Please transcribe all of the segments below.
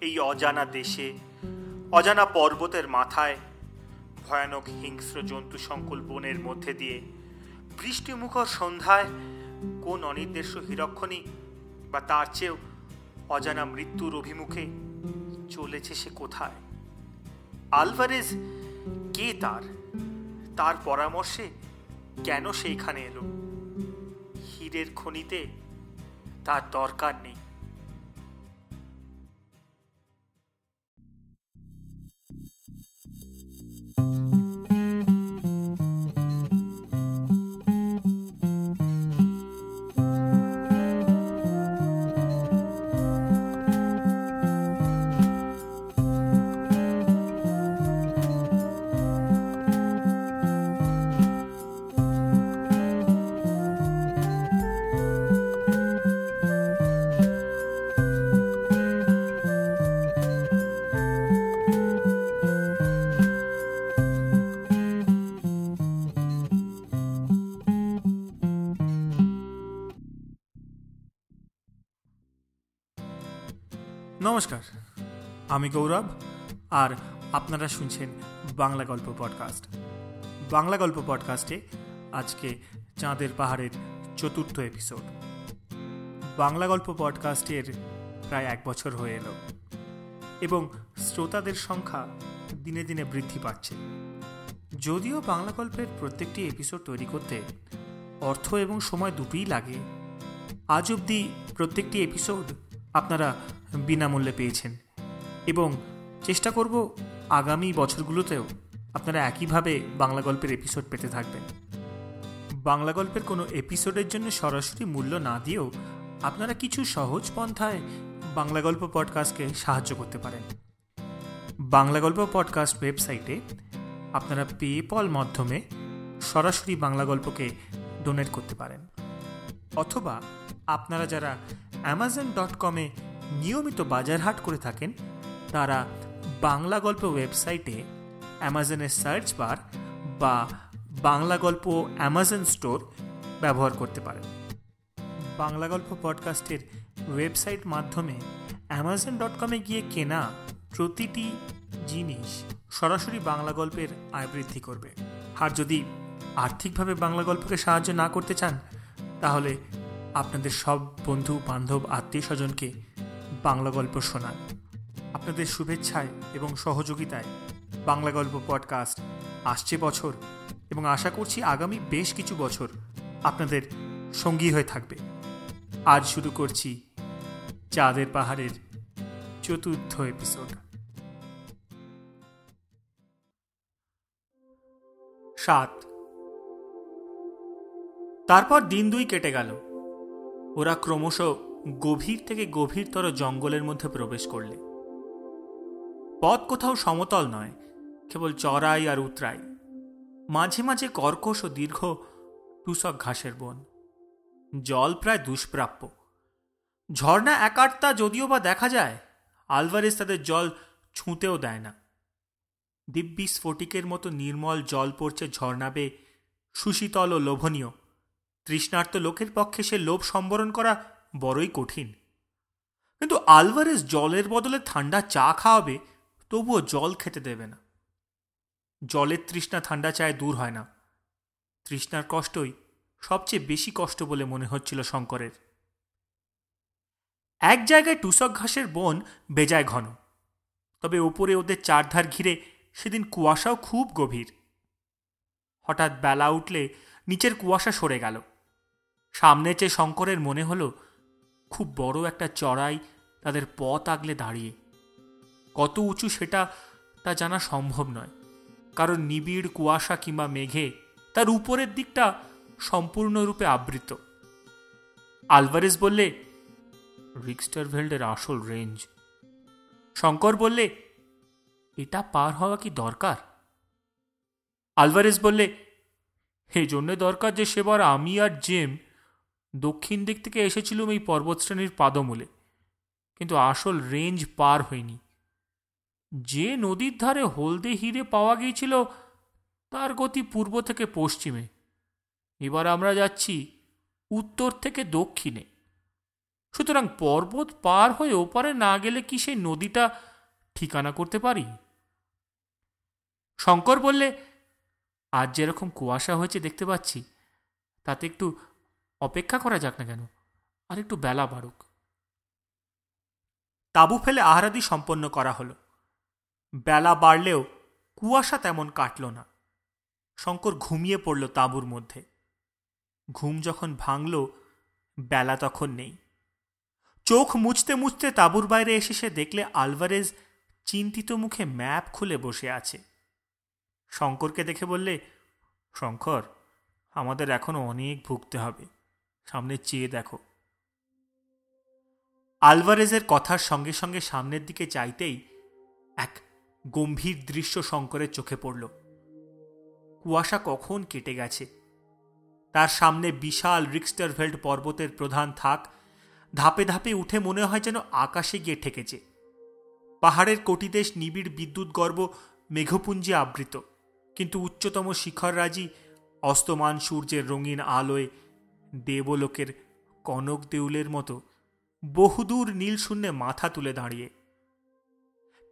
এই অজানা দেশে, অজানা পর্বতের মাথায়, ভয়ানক হিংস্র জন্তু সংকুল বনের মধ্যে দিয়ে বৃষ্টিমুখর সন্ধ্যায় কোন অনির্দেশ্য হিরক্ষণী বা তার চেয়েও অজানা মৃত্যুর অভিমুখে চলেছে সে কোথায়? আলভারেজ কে তার? তার পরামর্শে কেন সেইখানে এলো? হীরের খনিতে তার দরকার নেই। আমি গৌরব, আর আপনারা শুনছেন বাংলা গল্প পডকাস্ট। বাংলা গল্প পডকাস্টে আজকে চাঁদের পাহাড়ের চতুর্থ এপিসোড। বাংলা গল্প পডকাস্টের প্রায় এক বছর হয়ে এলো, এবং শ্রোতাদের সংখ্যা দিনে দিনে বৃদ্ধি পাচ্ছে। যদিও বাংলা গল্পের প্রত্যেকটি এপিসোড তৈরি করতে অর্থ এবং সময় দুটোই লাগে, আজ অবধি প্রত্যেকটি এপিসোড আপনারা বিনামূল্যে পেয়েছেন। এবং চেষ্টা করব আগামী বছরগুলোতেও আপনারা একইভাবে বাংলা গল্পের এপিসোড পেতে থাকবেন। বাংলা গল্পের কোনো এপিসোডের জন্য সরাসরি মূল্য না দিয়েও আপনারা কিছু সহজ পন্থায় বাংলা গল্প পডকাস্টকে সাহায্য করতে পারেন। বাংলা গল্প পডকাস্ট ওয়েবসাইটে আপনারা পেপল মাধ্যমে সরাসরি বাংলা গল্পকে ডোনেট করতে পারেন। অথবা আপনারা যারা অ্যামাজন ডট কমে নিয়মিত বাজার হাট করে থাকেন তারা বাংলা গল্প ওয়েবসাইটে অ্যামাজনের সার্চ বার বা বাংলা গল্প অ্যামাজন স্টোর ব্যবহার করতে পারেন। বাংলা গল্প পডকাস্টের ওয়েবসাইট মাধ্যমে অ্যামাজন ডট কমে গিয়ে কেনা প্রতিটি জিনিস সরাসরি বাংলা গল্পের আয় বৃদ্ধি করবে। আর যদি আর্থিকভাবে বাংলা গল্পকে সাহায্য না করতে চান, তাহলে আপনাদের সব বন্ধু, বান্ধব আত্মীয় স্বজনকে বাংলা গল্প শোনান। আপনাদের শুভেচ্ছায় এবং সহযোগিতায় বাংলা গল্প পডকাস্ট আসছে বছর এবং আশা করছি আগামী বেশ কিছু বছর আপনাদের সঙ্গী হয়ে থাকবে। আজ শুরু করছি চাঁদের পাহাড়ের চতুর্থ এপিসোড সাত। তারপর দিন দুই কেটে গেল। ওরা ক্রমশ গভীর থেকে গভীরতর জঙ্গলের মধ্যে প্রবেশ করলে। পথ কোথাও সমতল নয়, কেবল চড়াই আর উতরাই। মাঝে মাঝে কর্কশ ও দীর্ঘ টুসক ঘাসের বন। জল প্রায় দুষ্প্রাপ্য। ঝর্ণা একার্তা যদিও বা দেখা যায়, আলভারেজ তাদের জল ছুঁতেও দেয় না। দিব্যি স্ফটিকের মতো নির্মল জল পড়ছে ঝর্ণাবে সুশীতল ও লোভনীয়। তৃষ্ণার্ত লোকের পক্ষে সে লোভ সম্বরণ করা বড়ই কঠিন। কিন্তু আলভারেজ জলের বদলে ঠান্ডা চা খাওয়াবে তবুও জল খেতে দেবে না। জলের তৃষ্ণা ঠান্ডা চায় দূর হয় না। তৃষ্ণার কষ্টই সবচেয়ে বেশি কষ্ট বলে মনে হচ্ছিল শঙ্করের। এক জায়গায় টুসক ঘাসের বন বেজায় ঘন। তবে ওপরে ওদের চারধার ঘিরে সেদিন কুয়াশাও খুব গভীর। হঠাৎ বেলা উঠলে নিচের কুয়াশা সরে গেল। সামনে চেয়ে শঙ্করের মনে হলো, খুব বড় একটা চড়াই তাদের পথ আগলে দাঁড়িয়ে। কত উঁচু সেটা তা জানা সম্ভব নয়। কারণ নিবিড় কুয়াশা কিংবা মেঘে তার উপরের দিকটা সম্পূর্ণরূপে আবৃত। আলভারেজ বললে, রিক্সটারভেল্ডের আসল রেঞ্জ। শঙ্কর বললে, এটা পার হওয়া কি দরকার? আলভারেজ বললে এই জন্য দরকার যে সেবার আমি আর জেম দক্ষিণ দিক থেকে এসেছিলুম এই পর্বতশ্রেণীর পাদমূলে। কিন্তু আসল রেঞ্জ পার হয়নি। যে নদীর ধারে হলদে হিরে পাওয়া গিয়েছিল, তার গতি পূর্ব থেকে পশ্চিমে। এবার আমরা যাচ্ছি উত্তর থেকে দক্ষিণে। সুতরাং পর্বত পার হয়ে ওপারে না গেলে কি সেই নদীটা ঠিকানা করতে পারি? শঙ্কর বললে, আজ যেরকম কুয়াশা হয়েছে দেখতে পাচ্ছি, তাতে একটু অপেক্ষা করা যাক না কেন, আর একটু বেলা বাড়ুক। তাবু ফেলে আহারাদি সম্পন্ন করা হলো। বেলা বাড়লেও কুয়াশা তেমন কাটল না। শঙ্কর ঘুমিয়ে পড়ল তাঁবুর মধ্যে। ঘুম যখন ভাঙল, বেলা তখন নেই। চোখ মুছতে মুছতে তাঁবুর বাইরে এসে সে দেখলে আলভারেজ চিন্তিত মুখে ম্যাপ খুলে বসে আছে। শঙ্করকে দেখে বললে, শঙ্কর, আমাদের এখনও অনেক ভুগতে হবে। সামনে চেয়ে দেখো। আলভারেজের কথার সঙ্গে সঙ্গে সামনের দিকে চাইতেই এক গম্ভীর দৃশ্য শঙ্করের চোখে পড়ল। কুয়াশা কখন কেটে গেছে? তার সামনে বিশাল রিক্সটারভেল্ট পর্বতের প্রধান থাক ধাপে ধাপে উঠে মনে হয় যেন আকাশে গিয়ে ঠেকেছে। পাহাড়ের কোটিদেশ নিবিড় বিদ্যুৎ গর্ব মেঘপুঞ্জে আবৃত, কিন্তু উচ্চতম শিখররাজি অস্তমান সূর্যের রঙিন আলোয় দেবলোকের কনক দেউলের মতো বহুদূর নীল শূন্যে মাথা তুলে দাঁড়িয়ে।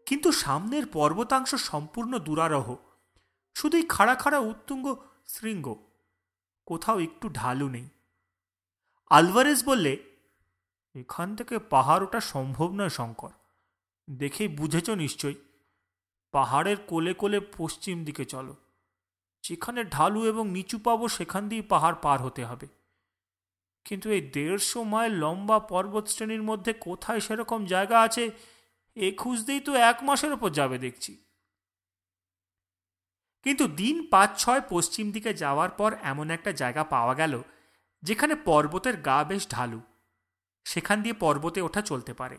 কিন্তু সামনের পর্বতাংশ সম্পূর্ণ দুরারহ। শুধুই খাড়া খাড়া উত্তুঙ্গ শৃঙ্গ। কোথাও একটু ঢালু নেই। আলভারেজ বললে, এখান থেকে পাহাড় ওটা সম্ভব নয়, শঙ্কর। দেখেই বুঝেছ নিশ্চয়ই। পাহাড়ের কোলে কোলে পশ্চিম দিকে চলো। যেখানে ঢালু এবং নিচু পাবো, সেখান দিয়েই পাহাড় পার হতে হবে। কিন্তু এই দেড়শো মাইল লম্বা পর্বত শ্রেণির মধ্যে কোথায় সেরকম জায়গা আছে এ খুঁজতেই তো এক মাসের ওপর যাবে দেখছি। কিন্তু দিন পাঁচ ছয় পশ্চিম দিকে যাওয়ার পর এমন একটা জায়গা পাওয়া গেল, যেখানে পর্বতের গা বেশ ঢালু। সেখান দিয়ে পর্বতে ওঠা চলতে পারে।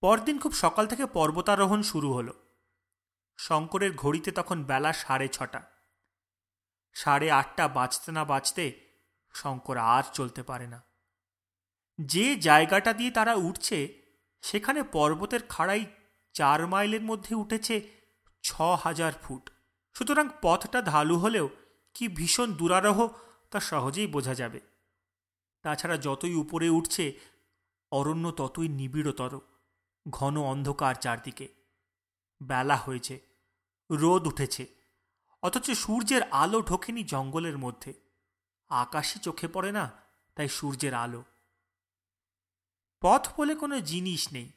পরদিন খুব সকাল থেকে পর্বতারোহণ শুরু হলো। শঙ্করের ঘড়িতে তখন বেলা সাড়ে ছটা। সাড়ে আটটা বাঁচতে না বাঁচতে শঙ্কর আর চলতে পারে না। যে জায়গাটা দিয়ে তারা উঠছে সেখানে পর্বতের খাড়াই চার মাইলের মধ্যে উঠেছে ছ হাজার ফুট। সুতরাং পথটা ঢালু হলেও কি ভীষণ দুরারোহ তা সহজেই বোঝা যাবে। তাছাড়া যতই উপরে উঠছে, অরণ্য ততই নিবিড়তর, ঘন অন্ধকার চারদিকে। বেলা হয়েছে, রোদ উঠেছে, অথচ সূর্যের আলো ঢোকেনি জঙ্গলের মধ্যে। আকাশে চোখে পড়ে না, তাই সূর্যের আলো। পথ বলে কোনো জিনিস নেই।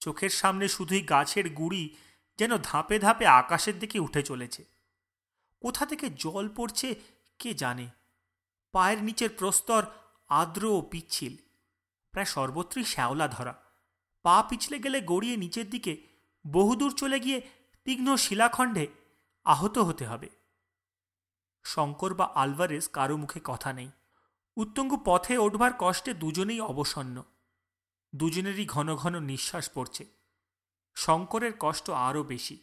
চোখের সামনে শুধুই গাছের গুড়ি যেন ধাপে ধাপে আকাশের দিকে উঠে চলেছে। কোথা থেকে জল পড়ছে কে জানে? পায়ের নিচের প্রস্তর আর্দ্র ও পিচ্ছিল, প্রায় সর্বত্রই শ্যাওলা ধরা। পা পিছলে গেলে গড়িয়ে নিচের দিকে বহুদূর চলে গিয়ে তীক্ষ্ণ শিলাখণ্ডে আহত হতে হবে। শঙ্কর বা আলভারেস কারও মুখে কথা নেই। উত্তঙ্গ পথে ওঠবার কষ্টে দুজনেই অবসন্ন। দুজনেরই ঘন ঘন নিঃশ্বাস পড়ছে। শঙ্করের কষ্ট আরও বেশি।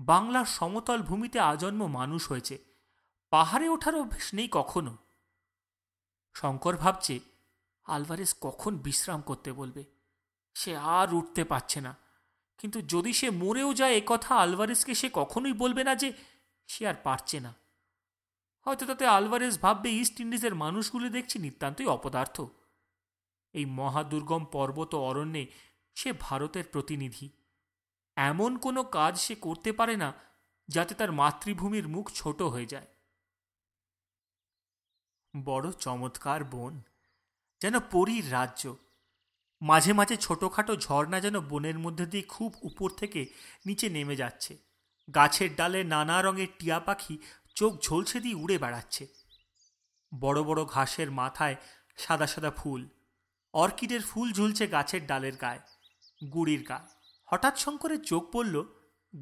বাংলার সমতল ভূমিতে আজন্ম মানুষ হয়েছে। পাহাড়ে ওঠার অভ্যেস নেই কখনো। শঙ্কর ভাবছে আলভারেস কখন বিশ্রাম করতে বলবে? সে আর উঠতে পারছে না। কিন্তু যদি সে মরেও যায় একথা আলভারেসকে সে কখনোই বলবে না যে সে আর পারছে না। হয়তো তাতে আলভারেস ভাববে, ইস্ট ইন্ডিজের মানুষগুলি দেখছি নিতান্তই অপদার্থ। এই মহাদুর্গম পর্বত অরণ্যে সে ভারতের প্রতিনিধি। এমন কোনো কাজ সে করতে পারে না, যাতে তার মাতৃভূমির মুখ ছোট হয়ে যায়। বড় চমৎকার বন, যেন পরীর রাজ্য। মাঝে মাঝে ছোটোখাটো ঝর্ণা যেন বনের মধ্যে দিয়ে খুব উপর থেকে নিচে নেমে যাচ্ছে। গাছের ডালে নানা রঙের টিয়া পাখি চোখ ঝলসে দিয়ে উড়ে বেড়াচ্ছে। বড় বড় ঘাসের মাথায় সাদা সাদা ফুল। অর্কিডের ফুল ঝুলছে গাছের ডালের গায়ে, গুড়ির গায়ে। হঠাৎ শঙ্করের চোখ পড়ল,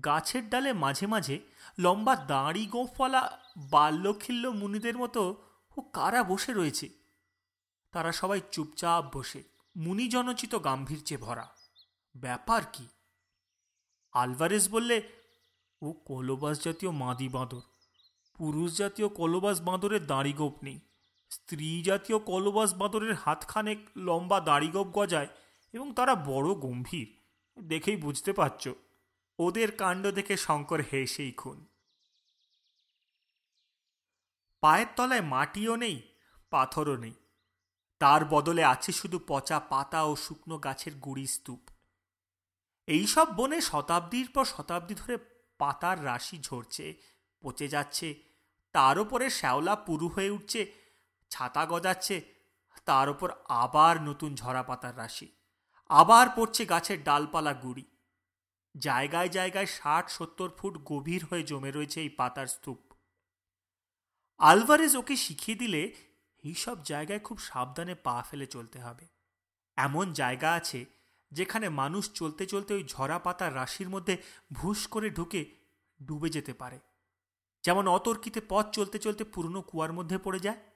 গাছের ডালে মাঝে মাঝে লম্বা দাঁড়ি গোঁফওয়ালা বাল্যখিল্য মুনিদের মতো ও কারা বসে রয়েছে। তারা সবাই চুপচাপ বসে, মুনি জনচিত গাম্ভীর্যে ভরা। ব্যাপার কি? আলভারেস বললে, ও কলবাস জাতীয় মাদি বাঁদর। পুরুষ জাতীয় কলবাস বাঁদরের দাঁড়িগোপ নেই। স্ত্রী জাতীয় কলবাস বাঁদরের হাতখানেক লম্বা দাড়িগোপ গজায় এবং তারা বড় গম্ভীর। দেখেই বুঝতে পারছ, ওদের কাণ্ড দেখে শঙ্কর হেসেই খুন। পায়ের তলায় মাটিও নেই, পাথরও নেই। তার বদলে আছে শুধু পচা পাতা ও শুকনো গাছের গুড়ি স্তূপ। এইসব বনে শতাব্দীর পর শতাব্দী ধরে পাতার রাশি ঝরছে, পচে যাচ্ছে। তার উপরে শ্যাওলা পুরু হয়ে উঠছে ছাতা গজাচ্ছে, তার উপর আবার নতুন ঝরা পাতার রাশি। আবার পড়ছে গাছের ডালপালা গুড়ি। জায়গায় জায়গায় ষাট সত্তর ফুট গভীর হয়ে জমে রয়েছে এই পাতার স্তূপ। আলভারেজ ওকে শিখিয়ে দিলে এইসব জায়গায় খুব সাবধানে পা ফেলে চলতে হবে। এমন জায়গা আছে যেখানে মানুষ চলতে চলতে ওই ঝরা পাতার রাশির মধ্যে ভুস করে ঢুকে ডুবে যেতে পারে। যেমন অতর্কিতে পথ চলতে চলতে পুরনো কুয়ার মধ্যে পড়ে যায়।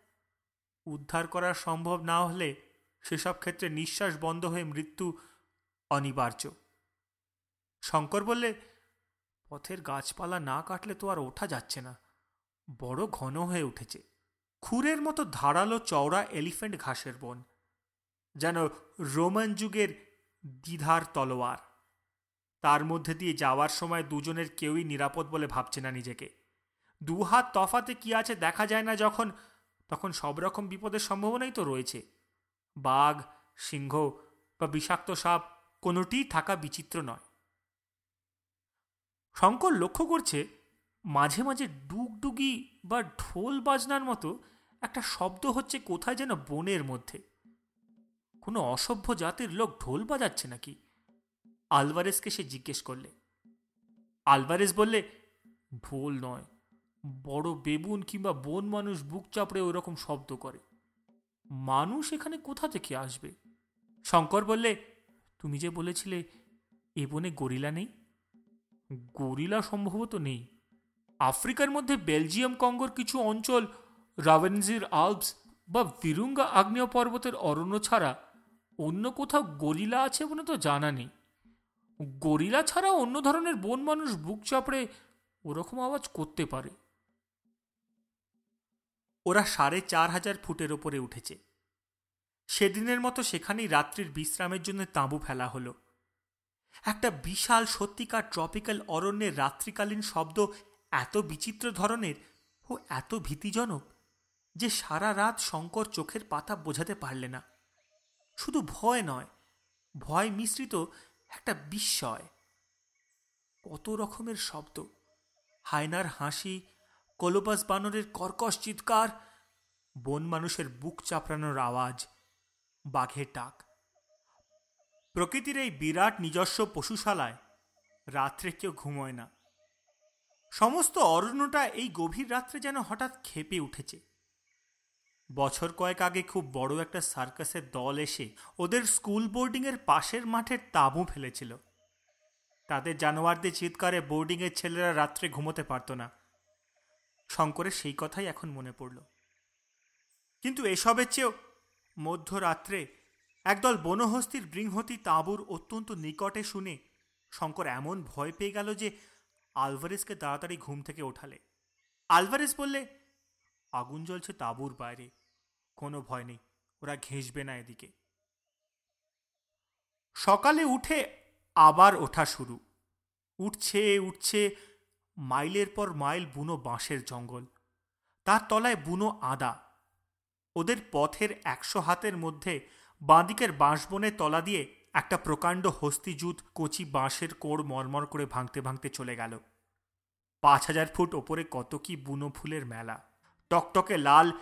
উদ্ধার করা সম্ভব না হলে সেসব ক্ষেত্রে নিঃশ্বাস বন্ধ হয়ে মৃত্যু অনিবার্য। শঙ্কর বললে, পথের গাছপালা না কাটলে তো আর ওঠা যাচ্ছে না। বড় ঘন হয়ে উঠেছে। খুরের মতো ধারালো চওড়া এলিফ্যান্ট ঘাসের বন। যেন রোমান যুগের দ্বিধার তলোয়ার। তার মধ্যে দিয়ে যাওয়ার সময় দুজনের কেউই নিরাপদ বলে ভাবছে না নিজেকে। দুহাত তফাতে কি আছে দেখা যায় না যখন তখন সব রকম বিপদের সম্ভাবনাই তো রয়েছে। বাঘ, সিংহ বা বিষাক্ত সাপ কোনোটিই থাকা বিচিত্র নয়। শঙ্কর লক্ষ্য করছে, মাঝে মাঝে ডুগডুগি বা ঢোল বাজনার মতো একটা শব্দ হচ্ছে কোথায় যেন বনের মধ্যে। কোনো অসভ্য জাতির লোক ঢোল বাজাচ্ছে নাকি? আলভারেসকে সে জিজ্ঞেস করলে। আলভারেস বললে, ঢোল নয় বড় বেবুন কিংবা বন মানুষ বুক চাপড়ে ওরকম শব্দ করে। মানুষ এখানে কোথা থেকে আসবে? শঙ্কর বললে, তুমি যে বলেছিলে এ বনে গরিলা নেই? গরিলা সম্ভবত নেই। আফ্রিকার মধ্যে বেলজিয়াম, কঙ্গোর কিছু অঞ্চল, রাভেনজির আলপস বা ভিরুঙ্গা আগ্নেয় পর্বতের অরণ্য ছাড়া অন্য কোথাও গরিলা আছে বলে তো জানা নেই। গরিলা ছাড়া অন্য ধরনের বন মানুষ বুক চাপড়ে ওরকম আওয়াজ করতে পারে। ওরা সাড়ে চার হাজার ফুটের ওপরে উঠেছে। সেদিনের মতো সেখানেই রাত্রির বিশ্রামের জন্য তাঁবু ফেলা হলো। একটা বিশাল সত্যিকার ট্রপিক্যাল অরণ্যের রাত্রিকালীন শব্দ এত বিচিত্র ধরনের ও এত ভীতিজনক যে সারা রাত শঙ্কর চোখের পাতা বোঝাতে পারলে না। শুধু ভয় নয়, ভয় মিশ্রিত একটা বিস্ময়। কত রকমের শব্দ, হায়নার হাসি কলোবাস বানরের কর্কশ চিৎকার, বন মানুষের বুক চাপড়ানোর আওয়াজ, বাঘের ডাক। প্রকৃতির এই বিরাট নিজস্ব পশুশালায় রাত্রে কেউ ঘুমোয় না। সমস্ত অরণ্যটা এই গভীর রাত্রে যেন হঠাৎ খেপে উঠেছে। বছর কয়েক আগে খুব বড় একটা সার্কাসের দল এসে ওদের স্কুল বোর্ডিংয়ের পাশের মাঠের তাঁবু ফেলেছিল। তাদের জানোয়ারদের চিৎকারে বোর্ডিংয়ের ছেলেরা রাত্রে ঘুমোতে পারত না। শঙ্করের সেই কথাই এখন মনে পড়ল। কিন্তু এসবের চেয়েও মধ্যরাত্রে একদল বনহস্তির বৃংহতি তাঁবুর অত্যন্ত নিকটে শুনে শঙ্কর এমন ভয় পেয়ে গেল যে আলভারেসকে তাড়াতাড়ি ঘুম থেকে ওঠালে। আলভারেস বললে, আগুন জ্বলছে তাঁবুর বাইরে, কোনো ভয় নেই, ওরা ঘেঁষবে না এদিকে। সকালে উঠে আবার ওঠা শুরু। উঠছে উঠছে মাইলের পর মাইল বুনো বাঁশের জঙ্গল। তার তলায় বুনো আদা। ওদের পথের একশো হাতের মধ্যে বাঁদিকের বাঁশবনের তলা দিয়ে একটা প্রকাণ্ড হস্তিজুত কচি বাঁশের কোড় মরমর করে ভাঙতে ভাঙতে চলে গেল। পাঁচ হাজার ফুট ওপরে কত কি বুনো ফুলের মেলা। টকটকে লাল,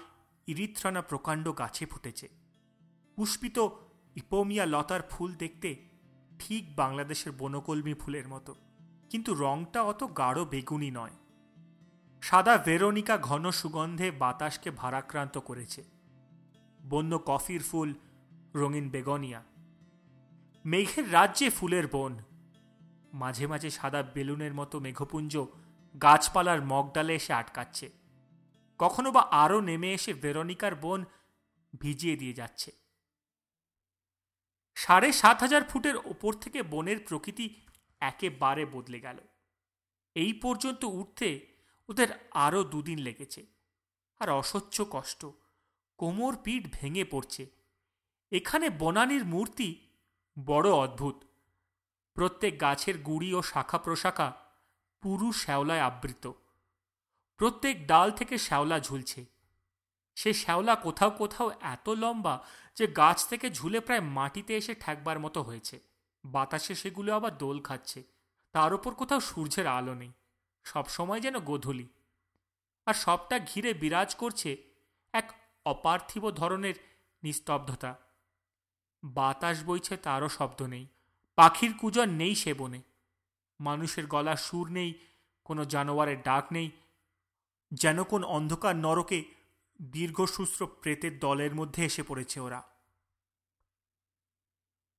ইরিথ্রানা প্রকাণ্ড গাছে ফুটেছে। পুষ্পিত ইপোমিয়া লতার ফুল দেখতে ঠিক বাংলাদেশের বনকলমি ফুলের মতো। কিন্তু রংটা অত গাঢ় বেগুনি নয়। সাদা ভেরোনিকা ঘন সুগন্ধে বাতাসকে ভারাক্রান্ত করেছে। বন্য কফির ফুল, রঙিন বেগনিয়া। মেঘের রাজ্যে ফুলের বন। মাঝে মাঝে সাদা বেলুনের মতো মেঘপুঞ্জ গাছপালার মগডালে এসে আটকাচ্ছে। কখনো বা আরও নেমে এসে ভেরোনিকার বন ভিজিয়ে দিয়ে যাচ্ছে। সাড়ে সাত হাজার ফুটের ওপর থেকে বনের প্রকৃতি একেবারে বদলে গেল। এই পর্যন্ত উঠতে ওদের আরও দুদিন লেগেছে। আর অসহ্য কষ্ট, কোমর পিঠ ভেঙে পড়ছে। এখানে বনানির মূর্তি বড় অদ্ভুত। প্রত্যেক গাছের গুড়ি ও শাখা প্রশাখা পুরু শ্যাওলায় আবৃত। প্রত্যেক ডাল থেকে শ্যাওলা ঝুলছে। সে শ্যাওলা কোথাও কোথাও এত লম্বা যে গাছ থেকে ঝুলে প্রায় মাটিতে এসে ঠেকবার মতো হয়েছে। বাতাসে সেগুলো আবার দোল খাচ্ছে। তার ওপর কোথাও সূর্যের আলো নেই। সবসময় যেন গোধূলি। আর সবটা ঘিরে বিরাজ করছে এক অপার্থিব ধরনের নিস্তব্ধতা। বাতাস বইছে তারও শব্দ নেই। পাখির কুজন নেই সে বনে। মানুষের গলার সুর নেই, কোনো জানোয়ারের ডাক নেই। যেন কোন অন্ধকার নরকে দীর্ঘসূত্র প্রেতের দলের মধ্যে এসে পড়েছে ওরা।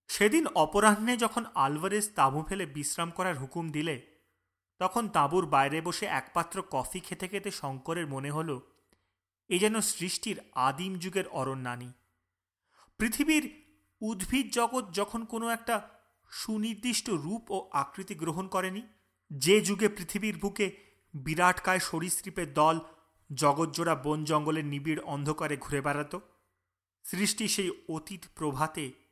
সেদিন অপরাহ্নে যখন আলভারেজ তাঁবু ফেলে বিশ্রাম করার হুকুম দিলে, তখন তাঁবুর বাইরে বসে একপাত্র কফি খেতে খেতে শঙ্করের মনে হল, এ যেন সৃষ্টির আদিম যুগের অরণ্যানী। পৃথিবীর উদ্ভিদ জগৎ যখন কোনো একটা সুনির্দিষ্ট রূপ ও আকৃতি গ্রহণ করেনি, যে যুগে পৃথিবীর বুকে বিরাটকায় সরীসৃপের দল জগৎজোড়া বন জঙ্গলের নিবিড় অন্ধকারে ঘুরে বেড়াত, সৃষ্টি সেই অতীত প্রভাতে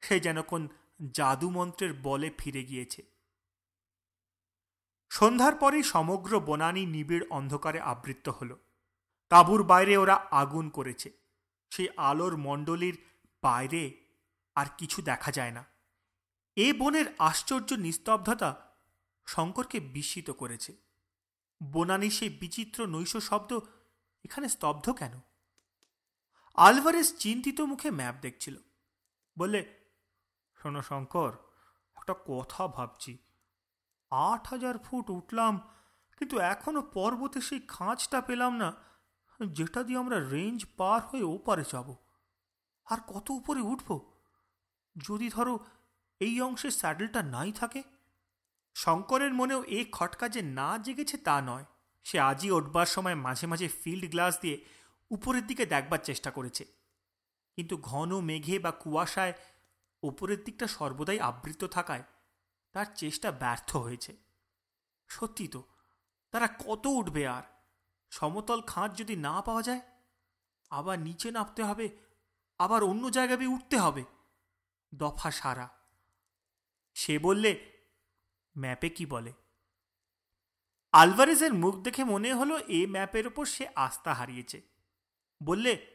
সে যেন কোন জাদুমন্ত্রের বলে ফিরে গিয়েছে। সন্ধ্যার পরেই সমগ্র বনানী নিবিড় অন্ধকারে আবৃত্ত হল। তাঁবুর বাইরে ওরা আগুন করেছে। সেই আলোর মণ্ডলীর বাইরে আর কিছু দেখা যায় না। এ বনের আশ্চর্য নিস্তব্ধতা শঙ্করকে বিস্মিত করেছে। বনানী সেই বিচিত্র নৈশ শব্দ এখানে স্তব্ধ কেন? আলভারেস চিন্তিত মুখে ম্যাপ দেখছিল। বললে শোনো শঙ্কর একটা কথা ভাবছি। আট হাজার ফুট উঠলাম, কিন্তু এখনও পর্বতে সেই খাঁজটা পেলাম না, যেটা দিয়ে আমরা রেঞ্জ পার হয়ে ওপারে যাব। আর কত উপরে উঠব? যদি ধরো এই অংশে স্যাডেলটা নাই থাকে? শঙ্করের মনেও এই খটকা যে না জেগেছে তা নয়। সে আজই উঠবার সময় মাঝে মাঝে ফিল্ড গ্লাস দিয়ে উপরের দিকে দেখবার চেষ্টা করেছে। কিন্তু ঘন মেঘে বা কুয়াশায় উপরের দিকটা সর্বদাই আবৃত থাকায় তার চেষ্টা ব্যর্থ হয়েছে। সত্যি তো, তারা কত উঠবে আর? সমতল খাঁজ যদি না পাওয়া যায়, আবার নিচে নামতে হবে, আবার অন্য জায়গায় উঠতে হবে। দফা সারা। সে বললে, ম্যাপে কি বলে? আলভারেজের মুখ দেখে মনে হলো এ ম্যাপের ওপর সে আস্থা হারিয়েছে। বললে,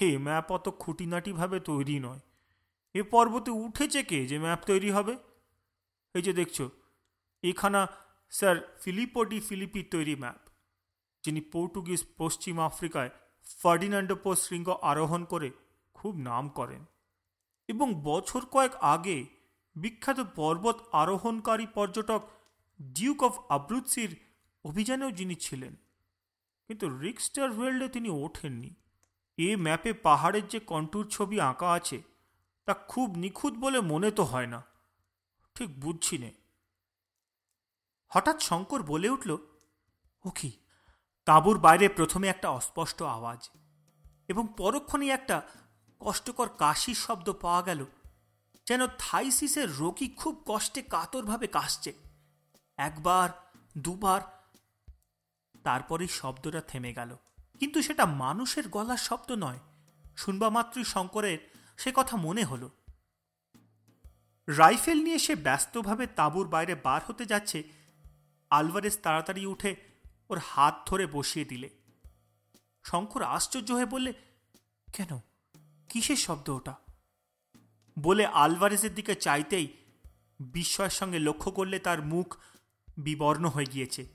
হে ম্যাপ অত খুঁটিনাটিভাবে তৈরি নয়। এ পর্বতে উঠেছে কে যে ম্যাপ তৈরি হবে? এই যে দেখছ, এখানা স্যার ফিলিপোডি ফিলিপির তৈরি ম্যাপ, যিনি পর্তুগিজ পশ্চিম আফ্রিকায় ফার্ডিনান্ডোপো শৃঙ্গ আরোহণ করে খুব নাম করেন। এবং বছর কয়েক আগে বিখ্যাত পর্বত আরোহণকারী পর্যটক ডিউক অফ আব্রুৎসির অভিযানেও যিনি ছিলেন, কিন্তু রিক্সটার ওয়েল্ডে তিনি ওঠেননি। এ ম্যাপে পাহাড়ের যে কন্টুর ছবি আঁকা আছে তা খুব নিখুঁত বলে মনে তো হয় না। ঠিক বুঝছি নে। হঠাৎ শঙ্কর বলে উঠল, ও কি? তাঁবুর বাইরে প্রথমে একটা অস্পষ্ট আওয়াজ এবং পরক্ষণেই একটা কষ্টকর কাশির শব্দ পাওয়া গেল, যেন থাইসিসের রোগী খুব কষ্টে কাতরভাবে কাশছে। একবার, দুবার তারপরেই শব্দটা থেমে গেল। কিন্তু সেটা মানুষের গলার শব্দ নয় শুনবা মাত্রই শঙ্করের সে কথা মনে হলো। রাইফেল নিয়ে সে ব্যস্তভাবে তাঁবুর বাইরে বার হতে যাচ্ছে, আলভারেস তাড়াতাড়ি উঠে ওর হাত ধরে বসিয়ে দিলে। শঙ্কর আশ্চর্য হয়ে বললে, কেন? কিসের শব্দ ওটা? বলে আলভারেসের দিকে চাইতেই বিস্ময়ের সঙ্গে লক্ষ্য করলে তার মুখ বিবর্ণ হয়ে গিয়েছে।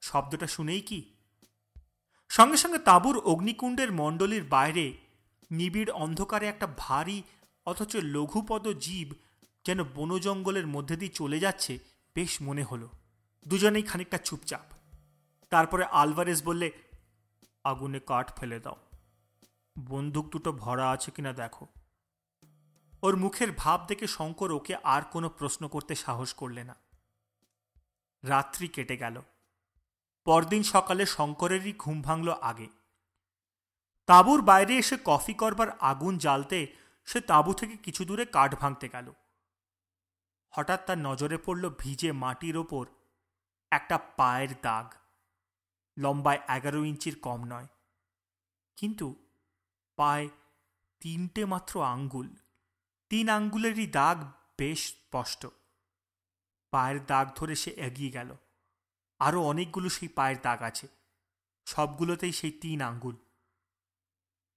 শব্দটা শুনেই কি? সঙ্গে সঙ্গে তাঁবুর অগ্নিকুণ্ডের মণ্ডলীর বাইরে নিবিড় অন্ধকারে একটা ভারী, অথচ লঘুপদ জীব যেন বনজঙ্গলের মধ্যে দিয়ে চলে যাচ্ছে বেশ মনে হলো। দুজনেই খানিকটা চুপচাপ। তারপরে আলভারেস বললে, আগুনে কাঠ ফেলে দাও। বন্দুক দুটো ভরা আছে কিনা দেখো। ওর মুখের ভাব দেখে শঙ্কর ওকে আর কোনো প্রশ্ন করতে সাহস করলে না। রাত্রি কেটে গেল। পরদিন সকালে শঙ্করেরই ঘুম ভাঙল আগে। তাঁবুর বাইরে এসে কফি করবার আগুন জ্বালতে সে তাঁবু থেকে কিছু দূরে কাঠ ভাঙতে গেল। হঠাৎ তার নজরে পড়ল ভিজে মাটির ওপর একটা পায়ের দাগ। লম্বায় এগারো ইঞ্চির কম নয়। কিন্তু পায়ে তিনটে মাত্র আঙ্গুল। তিন আঙ্গুলেরই দাগ বেশ স্পষ্ট। পায়ের দাগ ধরে সে এগিয়ে গেল। আরও অনেকগুলো সেই পায়ের দাগ আছে। সবগুলোতেই সেই তিন আঙ্গুল।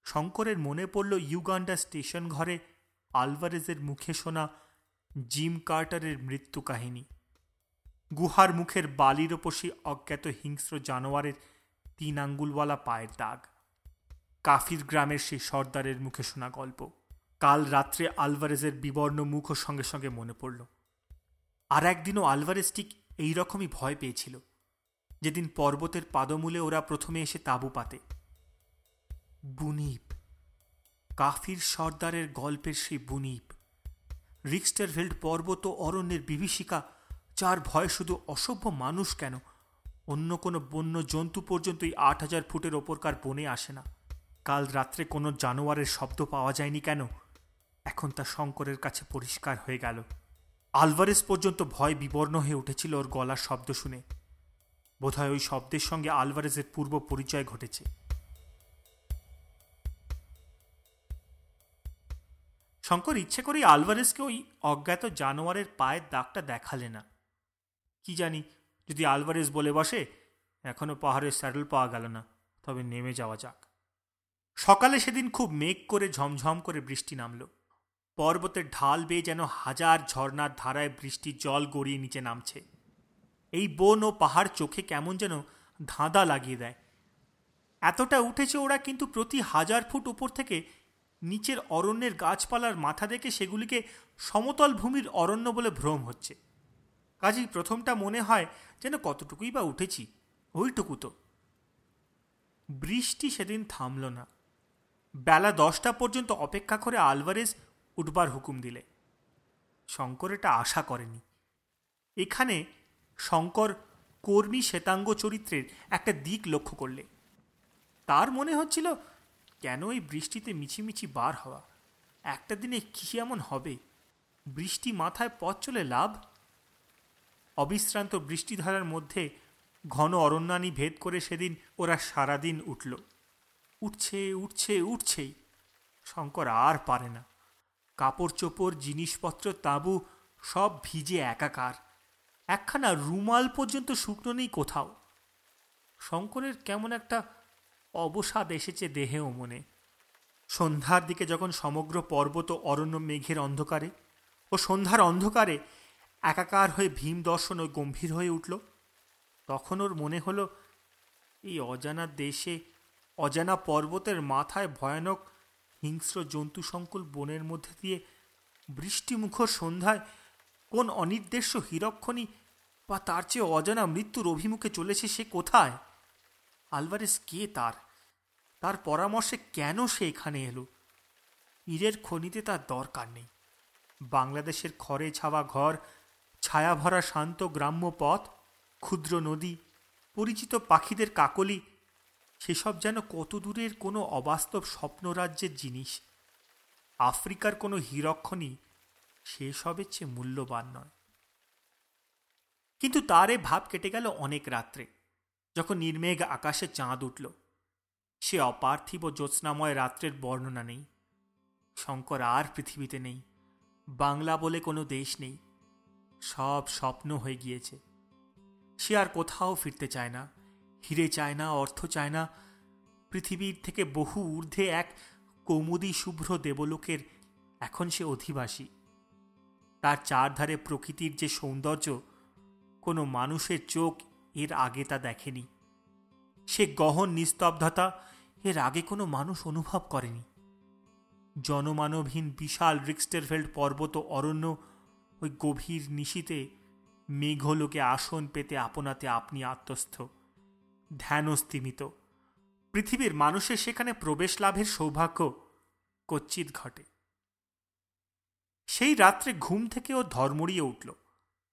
শঙ্করের মনে পড়ল ইউগান্ডা স্টেশন ঘরে আলভারেজের মুখে শোনা জিম কার্টারের মৃত্যু কাহিনী। গুহার মুখের বালির ওপর সেই অজ্ঞাত হিংস্র জানোয়ারের তিন আঙ্গুলওয়ালা পায়ের দাগ। কাফির গ্রামের সেই সর্দারের মুখে শোনা গল্প। কাল রাত্রে আলভারেজের বিবর্ণ মুখও সঙ্গে সঙ্গে মনে পড়ল। আর একদিনও আলভারেজ ঠিক এইরকমই ভয় পেয়েছিল। যেদিন পর্বতের পাদমূলে ওরা প্রথমে এসে তাঁবু পাতে। বুনিপ। কাফির সর্দারের গল্পের সেই বুনিপ। রিক্সটারভেল্ড পর্বত অরণ্যের বিভীষিকা, যার ভয় শুধু অসভ্য মানুষ কেন? অন্য কোনো বন্য জন্তু পর্যন্ত এই আট হাজার ফুটের ওপরকার বনে আসে না। কাল রাত্রে কোনো জানোয়ারের শব্দ পাওয়া যায়নি কেন? এখন তা শঙ্করের কাছে পরিষ্কার হয়ে গেল। আলভারেস পর্যন্ত ভয় বিবর্ণ হয়ে উঠেছিল ওর গলার শব্দ শুনে। বোধহয় ওই শব্দের সঙ্গে আলভারেজের পূর্ব পরিচয় ঘটেছে। শঙ্কর ইচ্ছে করেই আলভারেজকে ওই অজ্ঞাত জানোয়ারের পায়ের দাগটা দেখালে না। কি জানি, যদি আলভারেজ বলে বসে এখনও পাহাড়ের স্যাডেল পাওয়া গেল না, তবে নেমে যাওয়া যাক। সকালে সেদিন খুব মেঘ করে ঝমঝম করে বৃষ্টি নামল। পর্বতের ঢাল বেয়ে যেন হাজার ঝর্নার ধারায় বৃষ্টির জল গড়িয়ে নিচে নামছে। এই বন ও পাহাড় চোখে কেমন যেন ধাঁধা লাগিয়ে দেয়। এতটা উঠেছে ওরা কিন্তু প্রতি হাজার ফুট উপর থেকে নিচের অরণ্যের গাছপালার মাথা দেখে সেগুলিকে সমতল ভূমির অরণ্য বলে ভ্রম হচ্ছে। কাজেই প্রথমটা মনে হয় যেন কতটুকুই বা উঠেছি, ওইটুকু তো। বৃষ্টি সেদিন থামল না। বেলা দশটা পর্যন্ত অপেক্ষা করে আলভারেজ উঠবার হুকুম দিলে। শঙ্কর এটা আশা করেনি। এখানে শঙ্কর কর্মী শ্বেতাঙ্গ চরিত্রের একটা দিক লক্ষ্য করলে। তার মনে হচ্ছিল কেন এই বৃষ্টিতে মিছিমিছি বার হওয়া? একটা দিনে কি এমন হবে? বৃষ্টি মাথায় পথ চলে লাভ? অবিশ্রান্ত বৃষ্টিধারার মধ্যে ঘন অরণ্যানি ভেদ করে সেদিন ওরা সারাদিন উঠল। উঠছে উঠছে, উঠছেই। শঙ্কর আর পারে না। কাপড় চোপড় জিনিসপত্র, তাঁবু সব ভিজে একাকার। একখানা রুমাল পর্যন্ত শুকনো নেই কোথাও। শঙ্করের কেমন একটা অবসাদ এসেছে দেহে ও মনে। সন্ধ্যার দিকে যখন সমগ্র পর্বত অরণ্য মেঘের অন্ধকারে, ও সন্ধ্যার অন্ধকারে একাকার হয়ে ভীম দর্শন ও গম্ভীর হয়ে উঠল, তখন ওর মনে হলো, এই অজানা দেশে, অজানা পর্বতের মাথায় ভয়ানক হিংস্র জন্তু সংকুল বনের মধ্যে দিয়ে বৃষ্টিমুখর সন্ধ্যায় কোন অনির্দেশ্য হিরক্ষণী বা তার চেয়ে অজানা মৃত্যুর অভিমুখে চলেছে সে কোথায়? আলভারেস কে তার? তার পরামর্শে কেন সে এখানে এলো? ইরের খনিতে তার দরকার নেই। বাংলাদেশের খড়ে ছাওয়া ঘর, ছায়া ভরা শান্ত গ্রাম্য পথ, ক্ষুদ্র নদী, পরিচিত পাখিদের কাকলি, সেসব যেন কত দূরের কোনো অবাস্তব স্বপ্নরাজ্যের জিনিস। আফ্রিকার কোনো হিরক্ষণই সেসবের চেয়ে মূল্যবান নয়। কিন্তু তারে ভাব কেটে গেল অনেক রাত্রে। যখন নির্মেঘ আকাশে চাঁদ উঠল, সে অপার্থিব জ্যোৎস্নাময় রাত্রের বর্ণনা নেই। শঙ্কর আর পৃথিবীতে নেই, বাংলা বলে কোনো দেশ নেই, সব স্বপ্ন হয়ে গিয়েছে। সে আর কোথাও ফিরতে চায় না, হিরে চায় না, অর্থ চায় না, পৃথিবীর থেকে বহু ঊর্ধ্বে এক কৌমুদী শুভ্র দেবলোকের এখন সে অধিবাসী। তার চারধারে প্রকৃতির যে সৌন্দর্য, কোনো মানুষের চোখ এর আগে তা দেখেনি। সে গহন নিস্তব্ধতা এর আগে কোনো মানুষ অনুভব করেনি। জনমানবহীন বিশাল রিক্সটেরভেল্ড পর্বত অরণ্য ওই গভীর নিশিতে মেঘলোকে আসন পেতে আপনাতে আপনি আত্মস্থ ধ্যানস্তিমিত পৃথিবীর মানুষের সেখানে প্রবেশ লাভের সৌভাগ্য কচ্ছিত ঘটে। সেই রাত্রে ঘুম থেকে ও ধর্মড়িয়ে উঠল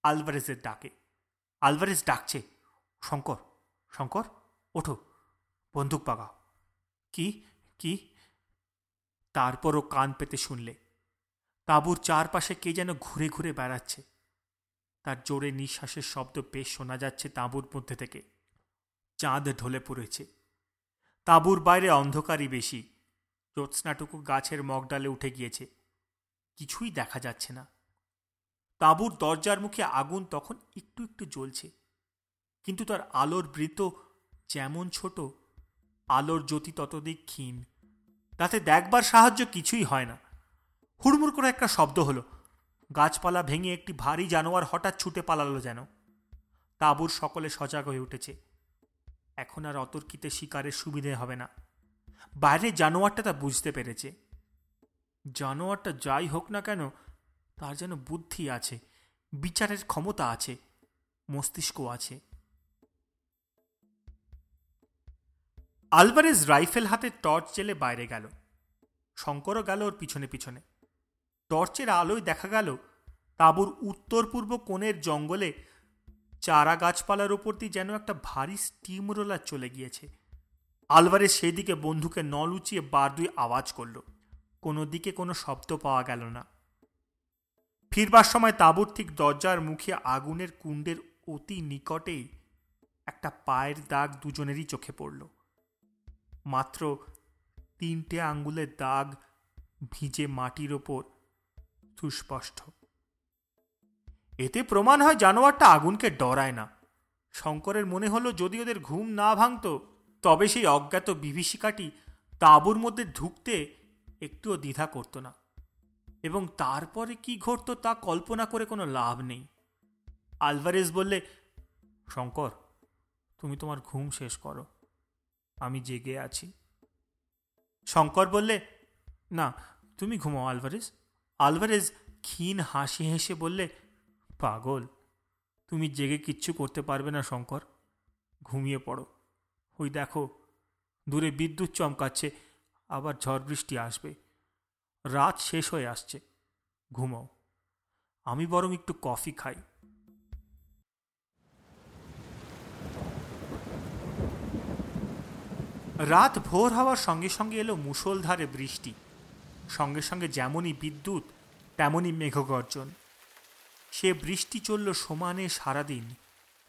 আলভারেজের ডাকে। আলভারেজ ডাকছে শঙ্কর শঙ্কর, ওঠো। বন্দুক পাগাও কি কি? তারপরও কান পেতে শুনলে। তাঁবুর চারপাশে কে যেন ঘুরে ঘুরে বেড়াচ্ছে। তার জোরে নিঃশ্বাসের শব্দ বেশ শোনা যাচ্ছে তাঁবুর মধ্যে থেকে। চাঁদ ঢলে পড়েছে। তাঁবুর বাইরে অন্ধকারই বেশি। জ্যোৎস্নাটুকু গাছের মগডালে উঠে গিয়েছে। কিছুই দেখা যাচ্ছে না। তাঁবুর দরজার মুখে আগুন তখন একটু একটু জ্বলছে। কিন্তু তার আলোর বৃত্ত যেমন ছোট, আলোর জ্যোতি ততদিক ক্ষীণ। তাতে দেখবার সাহায্য কিছুই হয় না। হুড়মুড় করে একটা শব্দ হলো। গাছপালা ভেঙে একটি ভারী জানোয়ার হঠাৎ ছুটে পালালো যেন। তাঁবুর সকলে সজাগ হয়ে উঠেছে। এখন আর অতর্কিতে শিকারের সুবিধে হবে না। বাইরে জানোয়ারটা তা বুঝতে পেরেছে। জানোয়ারটা যাই হোক না কেন, তার যেন বুদ্ধি আছে, বিচারের ক্ষমতা আছে মস্তিষ্ক আছে। আলভারেজ রাইফেল হাতে টর্চ জেলে বাইরে গেল। শঙ্করও গেল ওর পিছনে পিছনে। টর্চের আলোয় দেখা গেল তাঁবুর উত্তর পূর্ব কোণের জঙ্গলে চারা গাছপালার ওপর দিয়ে যেন একটা ভারী স্টিম রোলার চলে গিয়েছে। আলভারেজ সেদিকে বন্ধুকে নল উঁচিয়ে বার দুই আওয়াজ করল। কোনো দিকে কোনো শব্দ পাওয়া গেল না। ফিরবার সময় তাঁবুর ঠিক দরজার মুখে আগুনের কুণ্ডের অতি নিকটেই একটা পায়ের দাগ দুজনেরই চোখে পড়ল। মাত্র তিনটে আঙ্গুলের দাগ ভিজে মাটির ওপর সুস্পষ্ট। এতে প্রমাণ হয় জানোয়ারটা আগুনকে ডরায় না। শঙ্করের মনে হলো যদি ওদের ঘুম না ভাঙত, তবে সেই অজ্ঞাত বিভীষিকাটি তাঁবুর মধ্যে ঢুকতে একটুও দ্বিধা করত না। এবং তারপরে কি ঘটত তা কল্পনা করে কোনো লাভ নেই। আলভারেজ বললে, শঙ্কর, তুমি তোমার ঘুম শেষ করো। আমি জেগে আছি। শঙ্কর বললে, না, তুমি ঘুমাও, আলভারেজ। আলভারেজ ক্ষীণ হাসি হেসে বললে, পাগল, তুমি জেগে কিচ্ছু করতে পারবে না শঙ্কর। ঘুমিয়ে পড়ো। ওই দেখো, দূরে বিদ্যুৎ চমকাচ্ছে, আবার ঝড় বৃষ্টি আসবে। রাত শেষ হয়ে আসছে। ঘুমাও। আমি বরং একটু কফি খাই। রাত ভোর হওয়ার সঙ্গে সঙ্গে এলো মুষলধারে বৃষ্টি। সঙ্গে সঙ্গে যেমনই বিদ্যুৎ, তেমনই মেঘগর্জন। সে বৃষ্টি চলল সমানে সারাদিন।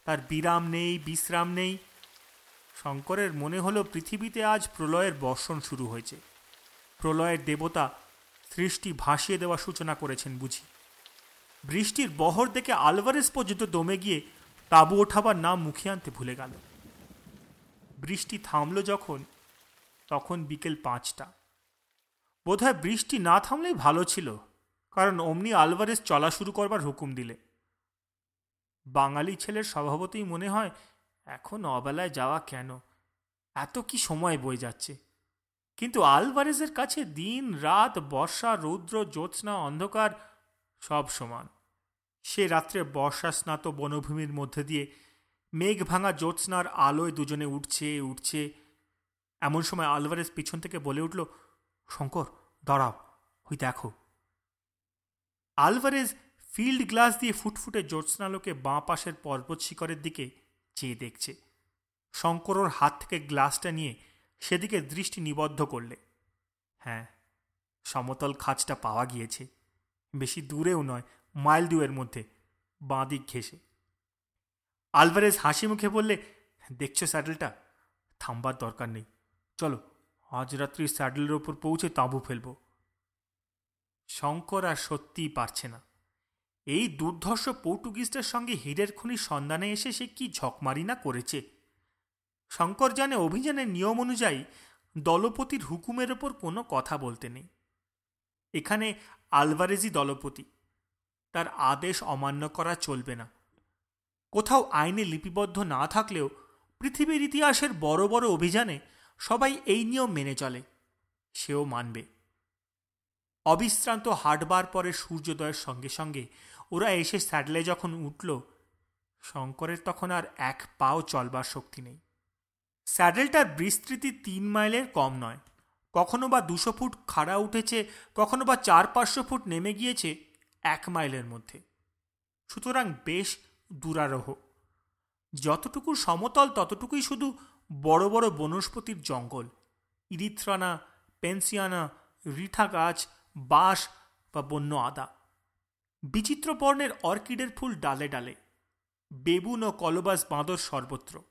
তার বিরাম নেই, বিশ্রাম নেই। শঙ্করের মনে হলো পৃথিবীতে আজ প্রলয়ের বর্ষণ শুরু হয়েছে। প্রলয়ের দেবতা সৃষ্টি ভাসিয়ে দেওয়া সূচনা করেছেন বুঝি। বৃষ্টির বহর দেখে আলভারেস পর্যন্ত দমে গিয়ে তাবু ওঠাবার নাম মুখে আনতে ভুলে গেল। বৃষ্টি থামল যখন, তখন বিকেল পাঁচটা। বোধহয় বৃষ্টি না থামলেই ভালো ছিল, কারণ অমনি আলভারেস চলা শুরু করবার হুকুম দিলে। বাঙালি ছেলের স্বভাবতই মনে হয়, এখন অবেলায় যাওয়া কেন? এত কি সময় বয়ে যাচ্ছে? কিন্তু আলভারেজের কাছে দিন, রাত, বর্ষা, রৌদ্র, জ্যোৎস্না, অন্ধকার সব সমান। সে রাত্রে বর্ষা স্নাত বনভূমির মধ্যে দিয়ে মেঘ ভাঙা জ্যোৎস্নার আলোয় দুজনে উঠছে উঠছে। এমন সময় আলভারেজ পিছন থেকে বলে উঠল, শঙ্কর, দাঁড়াও, ওই দেখো। আলভারেজ ফিল্ড গ্লাস দিয়ে ফুটফুটে জ্যোৎস্নালোকে বাঁ পাশের পর্বত শিখরের দিকে চেয়ে দেখছে। শঙ্কর ওর হাত থেকে গ্লাসটা নিয়ে সেদিকে দৃষ্টি নিবদ্ধ করলে। হ্যাঁ সমতল খাঁজটা পাওয়া গিয়েছে। বেশি দূরেও নয়, মাইল দুয়ের মধ্যে, বাঁ দিক ঘেসে আলভারেজ হাসি মুখে বললে, দেখছ স্যাডেলটা? থামবার দরকার নেই। চলো, আজ রাত্রি স্যাডেলের ওপর পৌঁছে তাঁবু ফেলব। শঙ্কর আর সত্যিই পারছে না। এই দুর্ধর্ষ পর্তুগিজদের সঙ্গে হীরের খনির সন্ধানে এসে সে কি ঝকমারি না করেছে? শঙ্কর জানে অভিযানের নিয়ম অনুযায়ী দলপতির হুকুমের ওপর কোনো কথা বলতে নেই। এখানে আলভারেজি দলপতি। তার আদেশ অমান্য করা চলবে না। কোথাও আইনে লিপিবদ্ধ না থাকলেও পৃথিবীর ইতিহাসের বড় বড় অভিযানে সবাই এই নিয়ম মেনে চলে, সেও মানবে। অবিশ্রান্ত হাটবার পরে সূর্যোদয়ের সঙ্গে সঙ্গে ওরা এসে স্যাডলে যখন উঠল, শঙ্করের তখন আর এক পাও চলবার শক্তি নেই। স্যাডেলটার বিস্তৃতি তিন মাইলের কম নয়। কখনো বা দুশো ফুট খাড়া উঠেছে, কখনো বা চার পাঁচশো ফুট নেমে গিয়েছে এক মাইলের মধ্যে। সুতরাং বেশ দুরারোহ। যতটুকু সমতল, ততটুকুই শুধু বড় বড় বনস্পতির জঙ্গল। ইরিথ্রানা, পেন্সিয়ানা, রিঠা গাছ, বাঁশ বা বন্য আদা। বিচিত্র বর্ণের অর্কিডের ফুল ডালে ডালে। বেবুন ও কলবাস বাঁদর সর্বত্র।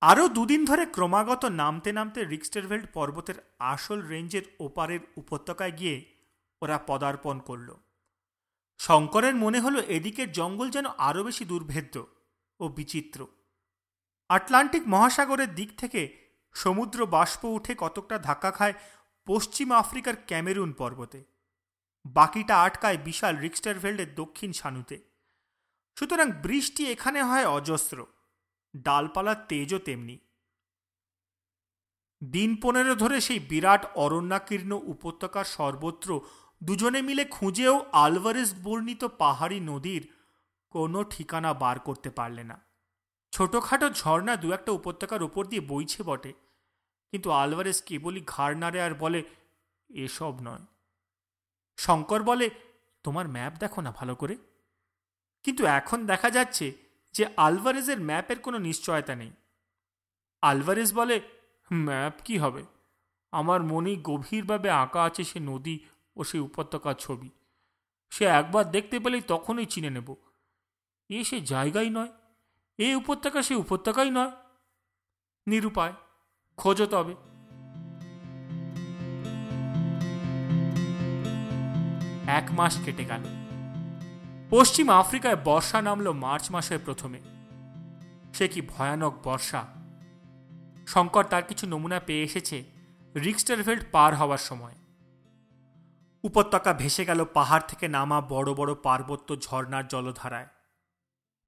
আরও দুদিন ধরে ক্রমাগত নামতে নামতে রিক্সটেরভেল্ড পর্বতের আসল রেঞ্জের ওপারের উপত্যকায় গিয়ে ওরা পদার্পণ করল। শঙ্করের মনে হলো এদিকের জঙ্গল যেন আরও বেশি দুর্ভেদ্য ও বিচিত্র। আটলান্টিক মহাসাগরের দিক থেকে সমুদ্র বাষ্প উঠে কতকটা ধাক্কা খায় পশ্চিম আফ্রিকার ক্যামেরুন পর্বতে। বাকিটা আটকায় বিশাল রিক্সটারভেল্ডের দক্ষিণ সানুতে। সুতরাং বৃষ্টি এখানে হয় অজস্র ডালপালার তেজও তেমনি। দিন পনেরো ধরে সেই বিরাট অরণ্যাকীর্ণ উপত্যকার সর্বত্র দুজনে মিলে খুঁজেও আলভারেস বর্ণিত পাহাড়ি নদীর কোনো ঠিকানা বার করতে পারলে না। ছোটোখাটো ঝর্ণা দু একটা উপত্যকার ওপর দিয়ে বইছে বটে, কিন্তু আলভারেস কেবলই ঘাড় নাড়ে আর বলে, এসব নয়। শঙ্কর বলে, তোমার ম্যাপ দেখো না ভালো করে? কিন্তু এখন দেখা যাচ্ছে যে আলভারেজের ম্যাপের কোনো নিশ্চয়তা নেই। আলভারেজ বলে, ম্যাপ কি হবে? আমার মনেই গভীরভাবে আঁকা আছে সে নদী ও সেই উপত্যকার ছবি। সে একবার দেখতে পেলেই তখনই চিনে নেব। এ সে জায়গাই নয়, এ উপত্যকা সে উপত্যকাই নয়। নিরুপায়, খোঁজো তবে। এক মাস কেটে গেল। পশ্চিম আফ্রিকায় বর্ষা নামল মার্চ মাসের প্রথমে। সে কি ভয়ানক বর্ষা? শঙ্কর তার কিছু নমুনা পেয়ে এসেছে রিক্সটারভেল্ড পার হওয়ার সময়। উপত্যকা ভেসে গেল পাহাড় থেকে নামা বড় বড় পার্বত্য ঝর্নার জলধারায়।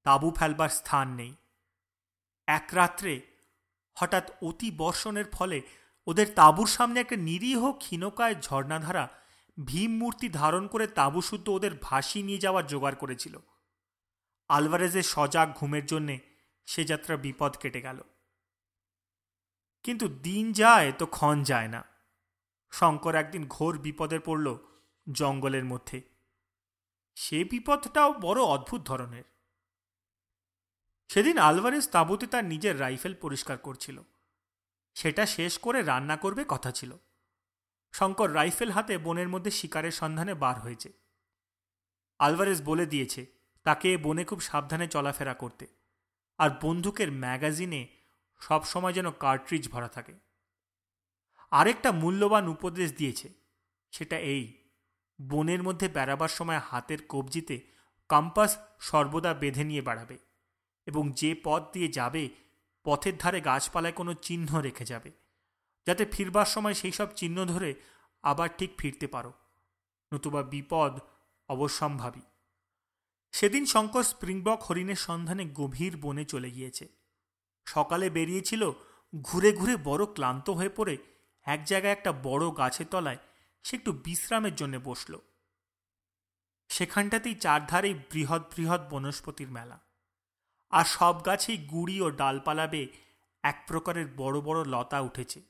তাঁবু ফেলবার স্থান নেই। এক রাত্রে হঠাৎ অতি বর্ষণের ফলে ওদের তাঁবুর সামনে একটা নিরীহ ক্ষীণকায় ঝর্ণাধারা ভীম মূর্তি ধারণ করে তাঁবু শুদ্ধ ওদের ভাসি নিয়ে যাওয়ার জোগাড় করেছিল। আলভারেজের সজাগ ঘুমের জন্যে সে যাত্রা বিপদ কেটে গেল। কিন্তু দিন যায় তো ক্ষণ যায় না। শঙ্কর একদিন ঘোর বিপদে পড়ল জঙ্গলের মধ্যে। সে বিপদটাও বড় অদ্ভুত ধরনের। সেদিন আলভারেজ তাঁবুতে তার নিজের রাইফেল পরিষ্কার করছিল। সেটা শেষ করে রান্না করবে কথা ছিল। শঙ্কর রাইফেল হাতে বনের মধ্যে শিকারের সন্ধানে বার হয়েছে। আলভারেজ বলে দিয়েছে তাকে বনে খুব সাবধানে চলাফেরা করতে। আর বন্দুকের ম্যাগাজিনে সব সময় যেন কার্ট্রিজ ভরা থাকে। আরেকটা মূল্যবান উপদেশ দিয়েছে। সেটা এই, বনের মধ্যে বেড়াবার সময় হাতের কবজিতে কম্পাস সর্বদা বেঁধে নিয়ে বেড়াবে এবং যে পথ দিয়ে যাবে, পথের ধারে গাছপালায় কোনো চিহ্ন রেখে যাবে, যাতে ফিরবার সময় সেই সব চিহ্ন ধরে আবার ঠিক ফিরতে পারো, নতুবা বিপদ অবশ্যম্ভাবী। সেদিন শঙ্কর স্প্রিংবক হরিণের সন্ধানে গভীর বনে চলে গিয়েছে। সকালে বেরিয়েছিল, ঘুরে ঘুরে বড় ক্লান্ত হয়ে পড়ে এক জায়গায় একটা বড় গাছের তলায় সে একটু বিশ্রামের জন্য বসল। সেখানটাতেই চারধারেই বৃহৎ বৃহৎ বনস্পতির মেলা। আর সব গাছেই গুড়ি ও ডালপালা বেয়ে এক প্রকারের বড় বড় লতা উঠেছে।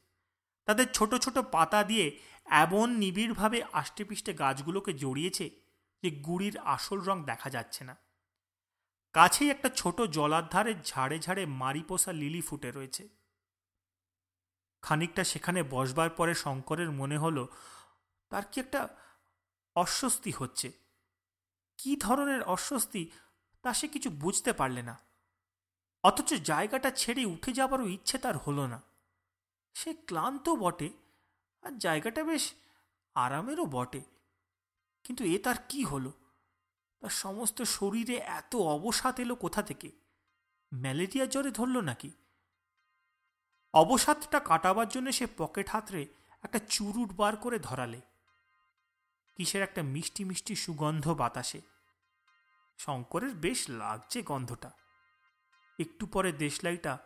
তাদের ছোট ছোট পাতা দিয়ে এমন নিবিড়ভাবে আষ্টেপৃষ্টে গাছগুলোকে জড়িয়েছে যে গুড়ির আসল রং দেখা যাচ্ছে না। কাছেই একটা ছোট জলার ধারে ঝাড়ে ঝাড়ে মারি পোষা লিলি ফুটে রয়েছে। খানিকটা সেখানে বসবার পরে শঙ্করের মনে হলো, তার কি একটা অস্বস্তি হচ্ছে। কি ধরনের অস্বস্তি, তা সে কিছু বুঝতে পারলে না। অথচ জায়গাটা ছেড়ে উঠে যাবারও ইচ্ছে তার হলো না। সে ক্লান্ত বটে, আর জায়গাটা বেশ আরামেরও বটে। কিন্তু এ তার কি হলো? তার সমস্ত শরীরে এত অবসাদ এলো কোথা থেকে? ম্যালেরিয়া জ্বরে ধরল নাকি? অবসাদটা কাটাবার জন্য সে পকেট হাতরে একটা চুরুট বার করে ধরালে। কিসের একটা মিষ্টি মিষ্টি সুগন্ধ বাতাসে। শঙ্করের বেশ লাগছে গন্ধটা। একটু পরে দেশলাইটা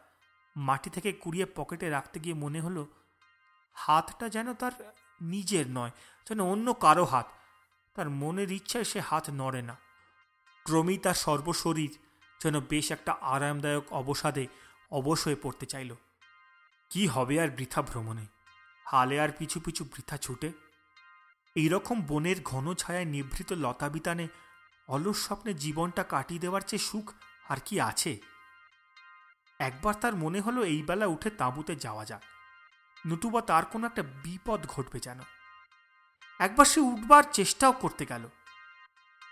মাটি থেকে কুড়িয়ে পকেটে রাখতে গিয়ে মনে হলো, হাতটা যেন তার নিজের নয়, যেন অন্য কারও হাত। তার মনের ইচ্ছায় সে হাত নড়ে না। ক্রমেই তার সর্বশরীর যেন বেশ একটা আরামদায়ক অবসাদে অবশ হয়ে পড়তে চাইল। কি হবে আর বৃথা ভ্রমণে? হালে আর পিছু পিছু বৃথা ছুটে? এইরকম বনের ঘন ছায়ায় নিভৃত লতাবিতানে অলস স্বপ্নে জীবনটা কাটিয়ে দেওয়ার চেয়ে সুখ আর কি আছে? একবার তার মনে হলো এই বেলা উঠে তাঁবুতে যাওয়া যাক। নতুবা তার কোনো একটা বিপদ ঘটবে যেন। একবার সে উঠবার চেষ্টাও করতে গেল।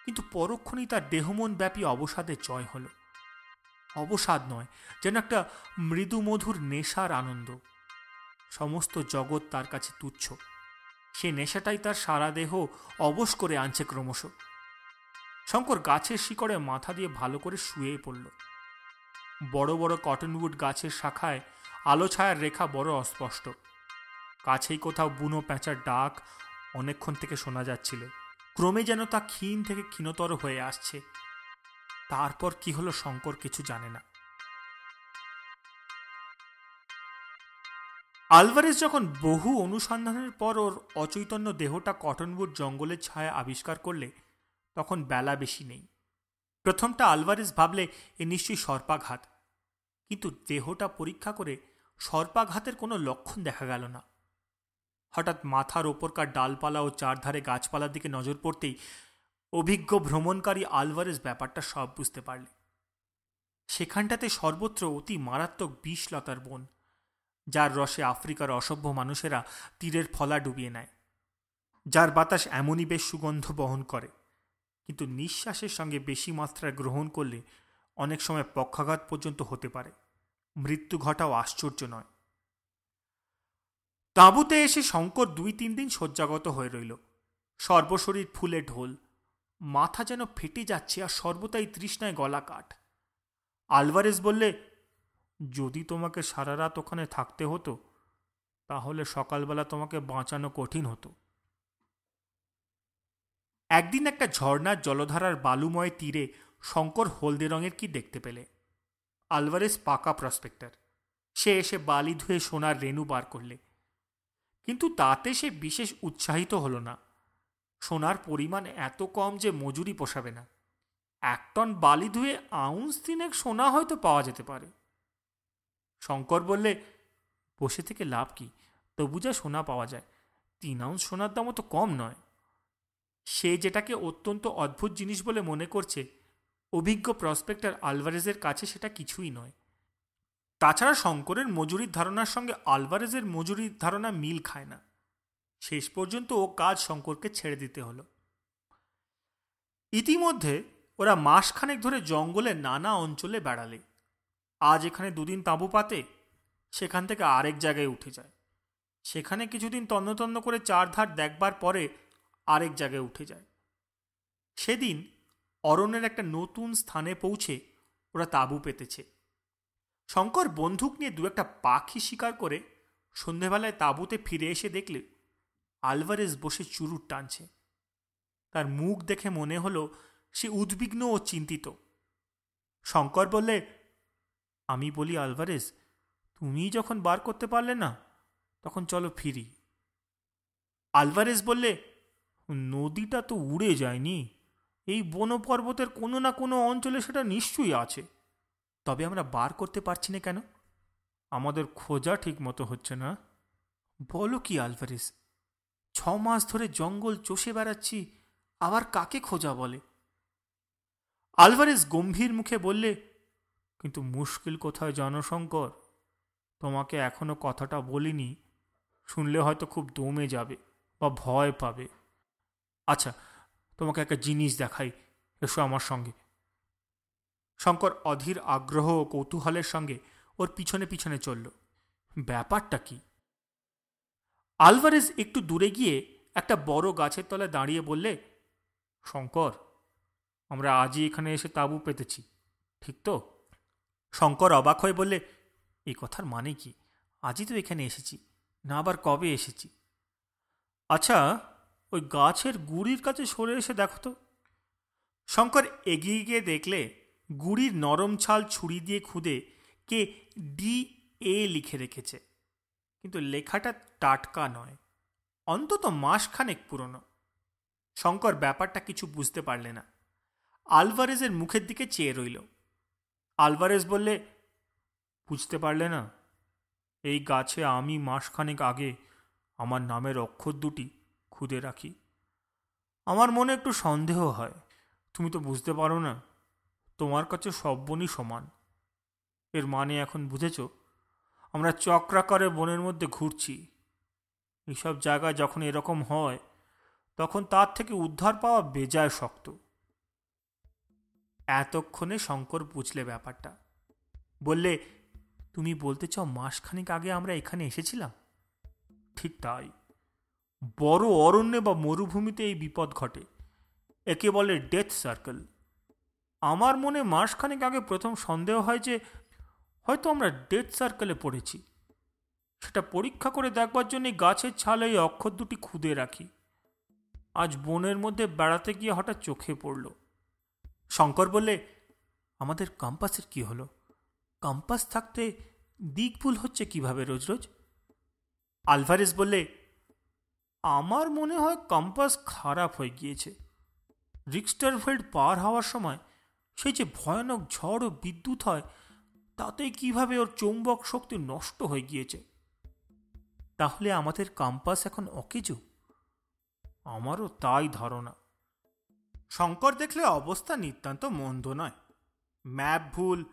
কিন্তু পরক্ষণেই তার দেহমন ব্যাপী অবসাদে জয় হল। অবসাদ নয়, যেন একটা মৃদু মধুর নেশার আনন্দ। সমস্ত জগৎ তার কাছে তুচ্ছ। সে নেশাটাই তার সারা দেহ অবশ করে আনছে ক্রমশ। শঙ্কর গাছের শিকড়ে মাথা দিয়ে ভালো করে শুয়ে পড়ল। বড় বড় কটনউড গাছের শাখায় আলো ছায়ার রেখা বড় অস্পষ্ট। কাছেই কোথাও বুনো প্যাঁচার ডাক অনেকক্ষণ থেকে শোনা যাচ্ছিল। ক্রমে যেন তা ক্ষীণ থেকে ক্ষীণতর হয়ে আসছে। তারপর কি হলো শঙ্কর কিছু জানে না। আলভারেজ যখন বহু অনুসন্ধানের পর ওর অচৈতন্য দেহটা কটনবুট জঙ্গলের ছায়া আবিষ্কার করলে, তখন বেলা বেশি নেই। প্রথমটা আলভারেজ ভাবলে এ নিশ্চয়ই সর্পাঘাত। কিন্তু দেহটা পরীক্ষা করে সর্পাঘাতের কোনো লক্ষণ দেখা গেল না। হঠাৎ মাথার ওপরকার ডালপালা ও চারধারে গাছপালার দিকে নজর পড়তেই অভিজ্ঞ ভ্রমণকারী আলভারেজ ব্যাপারটা সব বুঝতে পারলে। সেখানটাতে সর্বত্র অতি মারাত্মক বিষলতার বন, যার রসে আফ্রিকার অসভ্য মানুষেরা তীরের ফলা ডুবিয়ে নেয়, যার বাতাস এমনই বেশ সুগন্ধ বহন করে। কিন্তু নিঃশ্বাসের সঙ্গে বেশি মাত্রায় গ্রহণ করলে অনেক সময় পক্ষাঘাত পর্যন্ত হতে পারে। মৃত্যু ঘটাও আশ্চর্য নয়। তাঁবুতে এসে শঙ্কর দুই তিন দিন শয্যাগত হয়ে রইল। সর্বশরীর ফুলে ঢোল মাথা যেন ফেটে যাচ্ছে আর সর্বদাই তৃষ্ণায় গলা কাঠ আলভারেজ বললে, যদি তোমাকে সারা রাত ওখানে থাকতে হতো, তাহলে সকালবেলা তোমাকে বাঁচানো কঠিন হতো। একদিন একটা ঝর্ণার জলধারার বালুময় তীরে শঙ্কর হলদে রঙের কি দেখতে পেলে? আলভারেস পাকা প্রসপেক্টর। সে এসে বালি ধুয়ে সোনার রেণু বার করলে। কিন্তু তাতে সে বিশেষ উৎসাহিত হল না। সোনার পরিমাণ এত কম যে মজুরি পোষাবে না। এক টন বালি ধুয়ে আউন্স তিনেক সোনা হয়তো পাওয়া যেতে পারে। শঙ্কর বললে, বসে থেকে লাভ কি? তবু যা সোনা পাওয়া যায়। তিন আউন্স সোনার দামও তো কম নয়। সে যেটাকে অত্যন্ত অদ্ভুত জিনিস বলে মনে করছে, অভিজ্ঞ প্রসপেক্টর আলভারেজের কাছে সেটা কিছুই নয়। তাছাড়া শঙ্করের মজুরির ধারণার সঙ্গে আলভারেজের মজুরির ধারণা মিল খায় না। শেষ পর্যন্ত ও কাজ শঙ্করকে ছেড়ে দিতে হলো। ইতিমধ্যে ওরা মাসখানেক ধরে জঙ্গলে নানা অঞ্চলে বেড়ালে। আজ এখানে দুদিন তাঁবু পাতে, সেখান থেকে আরেক জায়গায় উঠে যায়। সেখানে কিছুদিন তন্ন তন্ন করে চার ধার দেখবার পরে আরেক জায়গায় উঠে যায়। সেদিন অরণ্যের একটা নতুন স্থানে পৌঁছে ওরা তাঁবু পেতেছে। শঙ্কর বন্দুক নিয়ে দু একটা পাখি শিকার করে সন্ধেবেলায় তাঁবুতে ফিরে এসে দেখলে আলভারেজ বসে চুরুট টানছে। তার মুখ দেখে মনে হলো সে উদ্বিগ্ন ও চিন্তিত। শঙ্কর বললে, আমি বলি, আলভারেজ, তুমি যখন বার করতে পারলে না, তখন চলো ফিরি। আলভারেজ বললে, নদীটা তো উড়ে যায়নি, এই বন পর্বতের কোনো না কোনো অঞ্চলে সেটা নিশ্চয়ই আছে। তবে আমরা বার করতে পারছি না কেন? আমাদের খোঁজা ঠিক মতো হচ্ছে না। বলো কি আলভারেস ছ মাস ধরে জঙ্গল চষে বেড়াচ্ছি, আবার কাকে খোঁজা বলে? আলভারেজ গম্ভীর মুখে বললে, কিন্তু মুশকিল কোথায় জনশঙ্কর তোমাকে এখনও কথাটা বলিনি। শুনলে হয়তো খুব দমে যাবে বা ভয় পাবে। আচ্ছা তোমাকে একটা জিনিস দেখাই, এসো আমার সঙ্গে। শঙ্কর অধীর আগ্রহ ও কৌতূহলের সঙ্গে ওর পিছনে পিছনে চলল। ব্যাপারটা কি? আলভারেজ একটু দূরে গিয়ে একটা বড় গাছের তলায় দাঁড়িয়ে বললে, শঙ্কর, আমরা আজই এখানে এসে তাঁবু পেতেছি, ঠিক তো? শঙ্কর অবাক হয়ে বললে এই কথার মানে কি? আজই তো এখানে এসেছি, না আবার কবে এসেছি? আচ্ছা ওই গাছের গুড়ির কাছে সরে এসে দেখো তো। শঙ্কর এগিয়ে গিয়ে দেখলে, গুড়ির নরম ছাল ছুরি দিয়ে খুদে কে ডি এ লিখে রেখেছে। কিন্তু লেখাটা টাটকা নয়, অন্তত মাসখানেক পুরনো। শঙ্কর ব্যাপারটা কিছু বুঝতে পারলে না। আলভারেজের মুখের দিকে চেয়ে রইল। আলভারেজ বললে, বুঝতে পারলে না, এই গাছে আমি মাসখানেক আগে আমার নামের অক্ষর দুটি খুদে রাখি। আমার মনে একটু সন্দেহ হয়। তুমি তো বুঝতে পারো না, তোমার কাছে সব বনই সমান। এর মানে এখন বুঝেছ আমরা চক্রাকারে বনের মধ্যে ঘুরছি। এইসব জায়গা যখন এরকম হয়, তখন তার থেকে উদ্ধার পাওয়া বেজায় শক্ত। এতক্ষণে শঙ্কর বুঝলে ব্যাপারটা। বললে, তুমি বলতে চাও মাসখানিক আগে আমরা এখানে এসেছিলাম? ঠিক তাই। বড় অরণ্যে বা মরুভূমিতে এই বিপদ ঘটে। একে বলে ডেথ সার্কেল। আমার মনে মাসখানেক আগে প্রথম সন্দেহ হয় যে হয়তো আমরা ডেথ সার্কেলে পড়েছি। সেটা পরীক্ষা করে দেখবার জন্য গাছের ছালে এই অক্ষর দুটি খুদে রাখি। আজ বনের মধ্যে বেড়াতে গিয়ে হঠাৎ চোখে পড়ল। শঙ্কর বলে আমাদের কম্পাসের কি হলো? কম্পাস থাকতে দিক ভুল হচ্ছে কীভাবে রোজ রোজ? আলভারেস বললে, আমার মনে হয় কম্পাস খারাপ হয়ে গিয়েছে। রিক্সটারফিল্ড পার হওয়ার সময় সেই যে ভয়ানক ঝড় ও বিদ্যুৎ হয় তাতে কীভাবে ওর চৌম্বক শক্তি নষ্ট হয়ে গিয়েছে? তাহলে আমাদের কম্পাস এখন অকেজো? আমারও তাই ধারণা। শঙ্কর দেখলে অবস্থা নিতান্ত মন্দ নয়। ম্যাপ ভুল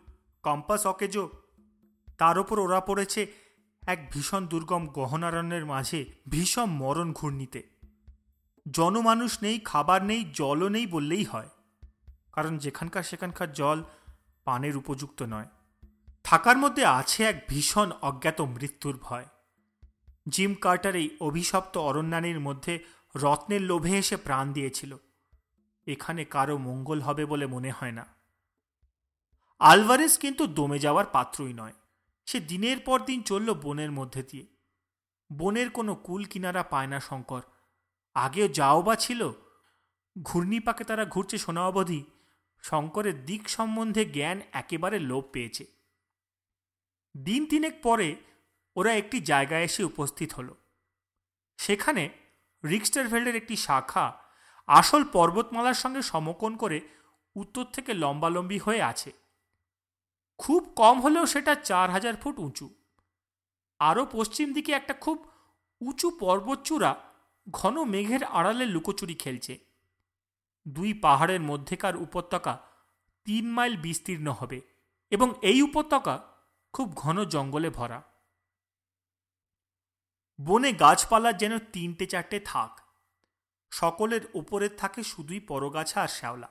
কম্পাস অকেজো। তার ওপর ওরা পড়েছে এক ভীষণ দুর্গম গহনারণ্যের মাঝে ভীষণ মরণ ঘূর্ণিতে। জনমানুষ নেই, খাবার নেই, জলও নেই বললেই হয়। কারণ যেখানকার সেখানকার জল পানের উপযুক্ত নয়। থাকার মধ্যে আছে এক ভীষণ অজ্ঞাত মৃত্যুর ভয়। জিম কার্টার এই অভিশপ্ত অরণ্যানীর মধ্যে রত্নের লোভে এসে প্রাণ দিয়েছিল। এখানে কারও মঙ্গল হবে বলে মনে হয় না। আলভারেস কিন্তু দমে যাওয়ার পাত্রই নয়। সে দিনের পর দিন চলল বনের মধ্যে দিয়ে। বনের কোনো কুল কিনারা পায় না শঙ্কর। আগেও যাও বা ছিল। ঘূর্ণিপাকে তারা ঘুরছে শোনা অবধি শঙ্করের দিক সম্বন্ধে জ্ঞান একেবারে লোপ পেয়েছে। দিন তিনেক পরে ওরা একটি জায়গায় এসে উপস্থিত হল। সেখানে রিক্সটারভেল্ডের একটি শাখা আসল পর্বতমালার সঙ্গে সমকোণ করে উত্তর থেকে লম্বালম্বি হয়ে আছে। খুব কম হলেও সেটা চার হাজার ফুট উঁচু। আরও পশ্চিম দিকে একটা খুব উঁচু পর্বতচূড়া ঘন মেঘের আড়ালে লুকোচুরি খেলছে। দুই পাহাড়ের মধ্যেকার উপত্যকা তিন মাইল বিস্তীর্ণ হবে এবং এই উপত্যকা খুব ঘন জঙ্গলে ভরা। বনে গাছপালা যেন তিনটে চারটে থাক। সকলের ওপরের থাকে শুধুই পরগাছা আর শ্যাওলা।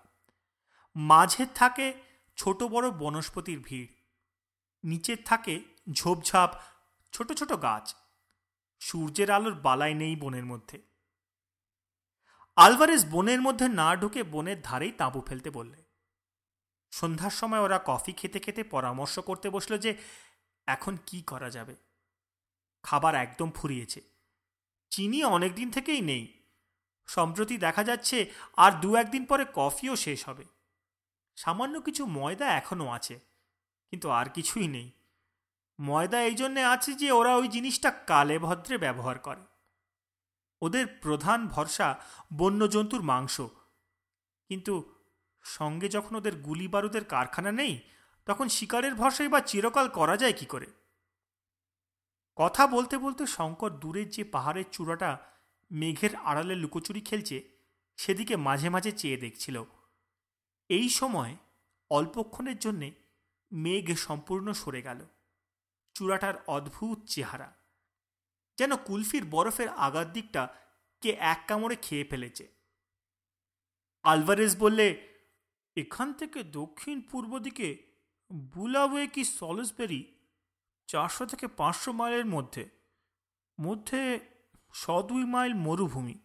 মাঝের থাকে ছোট বড় বনস্পতির ভিড়। নিচের থাকে ঝোপঝাপ, ছোট ছোট গাছ। সূর্যের আলোর বালাই নেই বনের মধ্যে। আলভারেস বনের মধ্যে না ঢুকে বনের ধারেই তাঁবু ফেলতে বললে। সন্ধ্যার সময় ওরা কফি খেতে খেতে পরামর্শ করতে বসল যে, এখন কি করা যাবে? খাবার একদম ফুরিয়েছে। চিনি অনেক দিন থেকেই নেই। সম্প্রতি দেখা যাচ্ছে আর দু একদিন পরে কফিও শেষ হবে। সামান্য কিছু ময়দা এখনও আছে, কিন্তু আর কিছুই নেই। ময়দা এই জন্যে আছে যে, ওরা ওই জিনিসটা কালে ভদ্রে ব্যবহার করে। ওদের প্রধান ভরসা বন্যজন্তুর মাংস। কিন্তু সঙ্গে যখন ওদের গুলি বারুদের কারখানা নেই, তখন শিকারের ভরসাই বা চিরকাল করা যায় কি করে? কথা বলতে বলতে শঙ্কর দূরের যে পাহাড়ের চূড়াটা মেঘের আড়ালে লুকোচুরি খেলছে, সেদিকে মাঝে মাঝে চেয়ে দেখছিল। এই সময় অল্পক্ষণের জন্যে মেঘ সম্পূর্ণ সরে গেল। চূড়াটার অদ্ভুত চেহারা। যেন কুলফির বরফের আগার দিকটা কে এক কামড়ে খেয়ে ফেলেছে। আলভারেজ বললে এখান থেকে দক্ষিণ পূর্ব দিকে বুলাওয়ে কি সলসবেরি চারশো থেকে পাঁচশো মাইলের মধ্যে মধ্যে শ দুই মাইল মরুভূমি।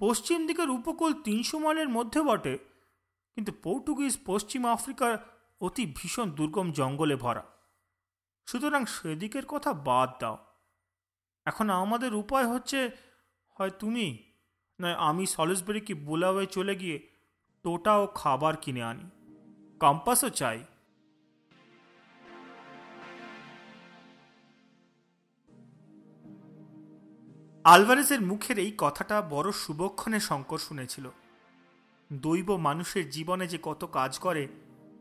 পশ্চিম দিকের উপকূল তিনশো মাইলের মধ্যে বটে, কিন্তু পর্তুগিজ পশ্চিম আফ্রিকার অতি ভীষণ দুর্গম জঙ্গলে ভরা। সুতরাং সেদিকের কথা বাদ দাও। এখন আমাদের উপায় হচ্ছে, হয় তুমি, নয় আমি সলিসবেরি কি বোলাওয়ে চলে গিয়ে টোটা ও খাবার কিনে আনি। কম্পাসও চাই। আলভারেজের মুখের এই কথাটা বড় শুভক্ষণে শঙ্কর শুনেছিল। দৈব মানুষের জীবনে যে কত কাজ করে,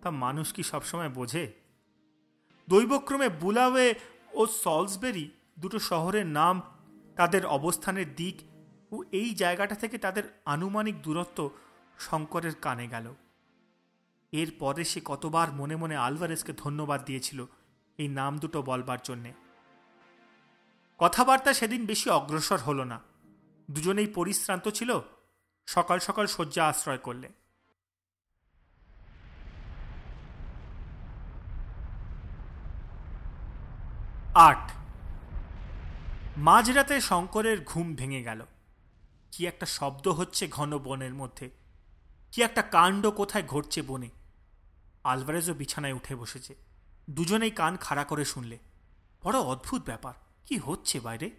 তা মানুষ কি সবসময় বোঝে? দৈবক্রমে বুলাওয়ে ও সলসবেরি দুটো শহরের নাম, তাদের অবস্থানের দিক ও এই জায়গাটা থেকে তাদের আনুমানিক দূরত্ব শঙ্করের কানে গেল। এরপরে সে কতবার মনে মনে আলভারেসকে ধন্যবাদ দিয়েছিল এই নাম দুটো বলবার জন্যে। কথাবার্তা সেদিন বেশি অগ্রসর হল না। দুজনেই পরিশ্রান্ত ছিল, সকাল সকাল শয্যা আশ্রয় করলে। আট। মাঝরাতে শঙ্করের ঘুম ভেঙে গেল। কি একটা শব্দ হচ্ছে ঘন বনের মধ্যে। কি একটা কাণ্ড কোথায় ঘটছে বনে? আলভারেজও বিছানায় উঠে বসেছে। দুজনেই কান খাড়া করে শুনলে, বড় অদ্ভুত ব্যাপার, কি হচ্ছে বাইরে?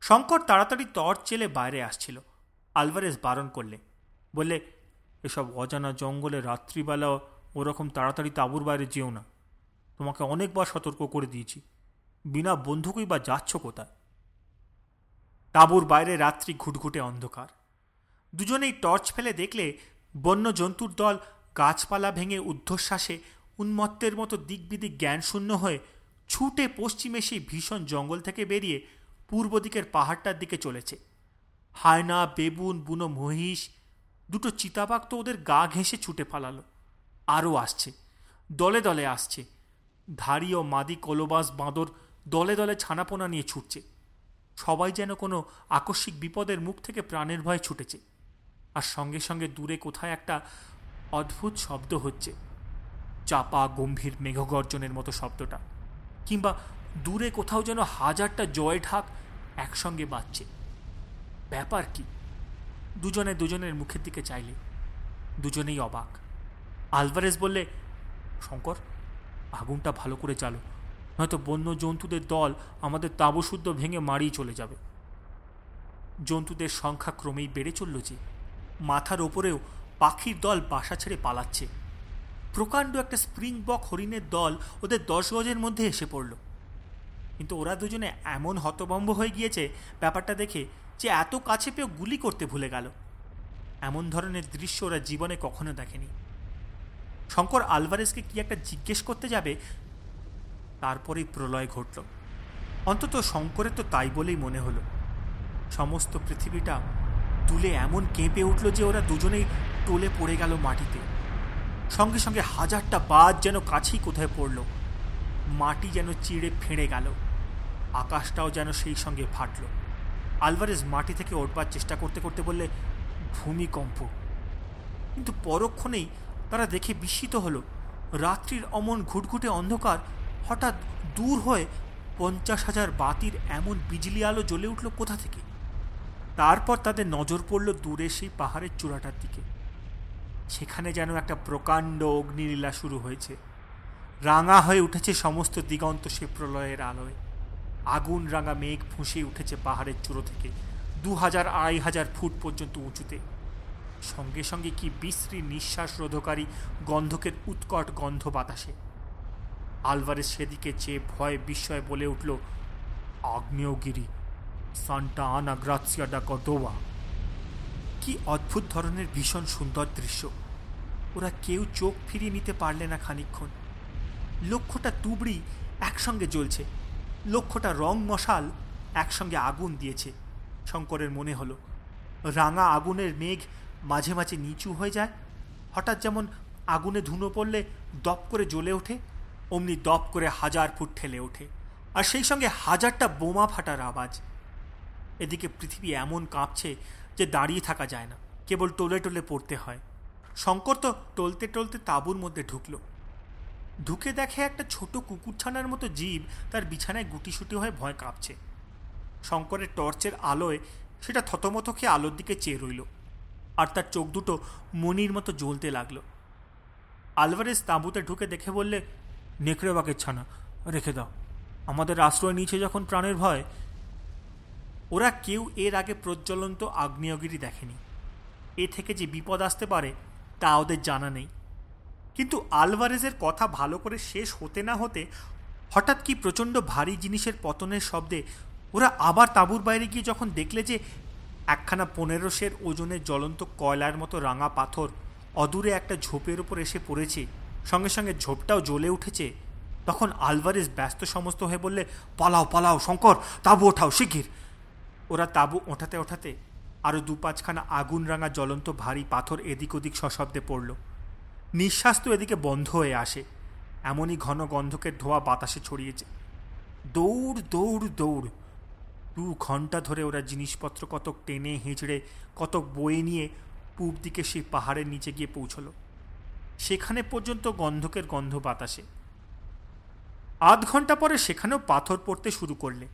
শঙ্কর তাড়াতাড়ি তর চেলে বাইরে আসছিল। আলভারেজ বারণ করলে, বললে, এসব অজানা জঙ্গলে রাত্রিবেলা ওরকম তাড়াতাড়ি তাঁবুর বাইরে যেও না। তোমাকে অনেকবার সতর্ক করে দিয়েছি। বিনা বন্ধুকই বা যাচ্ছ কোথায়? তাঁবুর বাইরে রাত্রি ঘুটঘুটে অন্ধকার। দুজনেই টর্চ ফেলে দেখলে বন্য জন্তুর দল গাছপালা ভেঙে ঊর্ধ্বশ্বাসে উন্মত্তের মতো দিকবিদিক জ্ঞানশূন্য হয়ে ছুটে পশ্চিমে সেই ভীষণ জঙ্গল থেকে বেরিয়ে পূর্ব দিকের পাহাড়টার দিকে চলেছে। হায়না, বেবুন, বুনো মহিষ, দুটো চিতাবাঘ তো ওদের গা ঘেঁষে ছুটে পালালো। আরও আসছে, দলে দলে আসছে। ধাড়ি ও মাদি কলবাস বাঁদর দলে দলে ছানাপোনা নিয়ে ছুটছে। সবাই যেন কোনো আকস্মিক বিপদের মুখ থেকে প্রাণের ভয়ে ছুটেছে। আর সঙ্গে সঙ্গে দূরে কোথায় একটা অদ্ভুত শব্দ হচ্ছে। চাপা, গম্ভীর, মেঘগর্জনের মতো শব্দটা। কিংবা দূরে কোথাও যেন হাজারটা জয় ঢাক একসঙ্গে বাজছে। ব্যাপার কি? দুজনে দুজনের মুখের দিকে চাইলে। দুজনেই অবাক। আলভারেজ বললে, শঙ্কর, আগুনটা ভালো করে চালো নয়তো বন্য জন্তুদের দল আমাদের তাবশুদ্ধ ভেঙে মারিয়ে চলে যাবে। জন্তুদের সংখ্যা ক্রমেই বেড়ে চলল যে মাথার ওপরেও পাখির দল বাসা ছেড়ে পালাচ্ছে। প্রকাণ্ড একটা স্প্রিং বক হরিণের দল ওদের দশ গজের মধ্যে এসে পড়ল। কিন্তু ওরা দুজনে এমন হতবম্ব হয়ে গিয়েছে ব্যাপারটা দেখে যে এত কাছে পেয়েও গুলি করতে ভুলে গেল। এমন ধরনের দৃশ্য ওরা জীবনে কখনো দেখেনি। শঙ্কর আলভারেজকে কি একটা জিজ্ঞেস করতে যাবে, তারপরেই প্রলয় ঘটল। অন্তত শঙ্করের তো তাই বলেই মনে হলো। সমস্ত পৃথিবীটা তুলে এমন কেঁপে উঠল যে ওরা দুজনেই টোলে পড়ে গেল মাটিতে। সঙ্গে সঙ্গে হাজারটা বাদ যেন কাছেই কোথায় পড়ল। মাটি যেন চিড়ে ফেঁড়ে গেল। আকাশটাও যেন সেই সঙ্গে ফাটল। আলভারেজ মাটি থেকে ওঠবার চেষ্টা করতে করতে বললে, ভূমিকম্প। কিন্তু পরক্ষণেই তারা দেখে বিস্মিত হলো। রাত্রির অমন ঘুটঘুটে অন্ধকার হঠাৎ দূর হয়ে পঞ্চাশ হাজার বাতির এমন বিজলি আলো জ্বলে উঠল কোথা থেকে? তারপর তাদের নজর পড়ল দূরে সেই পাহাড়ের চূড়াটার দিকে। সেখানে যেন একটা প্রকাণ্ড অগ্নিলীলা শুরু হয়েছে। রাঙা হয়ে উঠেছে সমস্ত দিগন্ত সে প্রলয়ের আলোয়। আগুন রাঙা মেঘ ফুঁসে উঠেছে পাহাড়ের চূড়ো থেকে, দু হাজার আড়াই হাজার ফুট পর্যন্ত উঁচুতে। সঙ্গে সঙ্গে কি বিশ্রী নিঃশ্বাস রোধকারী গন্ধকের উৎকট গন্ধ বাতাসে। আলভারের সেদিকে চেয়ে ভয় বিস্ময় বলে উঠল, আগ্নেয়গিরি সান্টা আনা গ্রাৎসিয়া ডা কর্দোবা কি অদ্ভুত ধরনের ভীষণ সুন্দর দৃশ্য। ওরা কেউ চোখ ফিরিয়ে নিতে পারলে না খানিক্ষণ লক্ষ্যটা তুবড়ি একসঙ্গে জ্বলছে। লক্ষ্যটা রং মশাল একসঙ্গে আগুন দিয়েছে। শঙ্করের মনে হলো, রাঙা আগুনের মেঘ মাঝে মাঝে নিচু হয়ে যায়। হঠাৎ যেমন আগুনে ধুনো পড়লে দপ করে জ্বলে ওঠে, অমনি দপ করে হাজার ফুট ঠেলে ওঠে। আর সেই সঙ্গে হাজারটা বোমা ফাটার আওয়াজ। এদিকে পৃথিবী এমন কাঁপছে যে দাঁড়িয়ে থাকা যায় না। কেবল টোলে টোলে পড়তে হয়। শঙ্কর তো টলতে টলতে তাঁবুর মধ্যে ঢুকলো। ঢুকে দেখে একটা ছোট কুকুরছানার মতো জীব তার বিছানায় গুটিসুটি হয়ে ভয় কাঁপছে। শঙ্করের টর্চের আলোয় সেটা থতমত খেয়ে আলোর দিকে চেয়ে রইল। আর তার চোখ দুটো মনির মতো জ্বলতে লাগল। আলভারেজ তাঁবুতে ঢুকে দেখে বললে নেকড়ে বাঘের ছানা, রেখে দাও। আমাদের আশ্রয় নিচে যখন প্রাণের ভয় ওরা কেউ এর আগে প্রজ্বলন্ত আগ্নেয়গিরি দেখেনি। এ থেকে যে বিপদ আসতে পারে, তা ওদের জানা নেই। কিন্তু আলভারেজের কথা ভালো করে শেষ হতে না হতে হঠাৎ কি প্রচণ্ড ভারী জিনিসের পতনের শব্দে ওরা আবার তাঁবুর বাইরে গিয়ে যখন দেখলে যে একখানা পনেরো সের ওজনের জ্বলন্ত কয়লার মতো রাঙা পাথর অদূরে একটা ঝোপের ওপর এসে পড়েছে, সঙ্গে সঙ্গে ঝোপটাও জ্বলে উঠেছে, তখন আলভারেজ ব্যস্ত সমস্ত হয়ে বললে, পালাও পালাও, শঙ্কর, তাবু ওঠাও শিগির ওরা তাবু ওঠাতে ওঠাতে আরও দু পাঁচখানা আগুন রাঙা জ্বলন্ত ভারী পাথর এদিক ওদিক সশব্দে পড়ল। নিঃশ্বাস তো এদিকে বন্ধ হয়ে আসে। এমনই ঘন গন্ধকের ধোয়া বাতাসে ছড়িয়েছে। দৌড় দৌড় দৌড়। দু ঘণ্টা ধরে ওরা জিনিসপত্র কতক টেনে, হেঁচড়ে, কতক বয়ে নিয়ে পূব দিকে সেই পাহাড়ের নিচে গিয়ে পৌঁছল। সেখানে পর্যন্ত গন্ধকের গন্ধ বাতাসে। আধ ঘণ্টা পরে সেখানেও পাথর পড়তে শুরু করলে।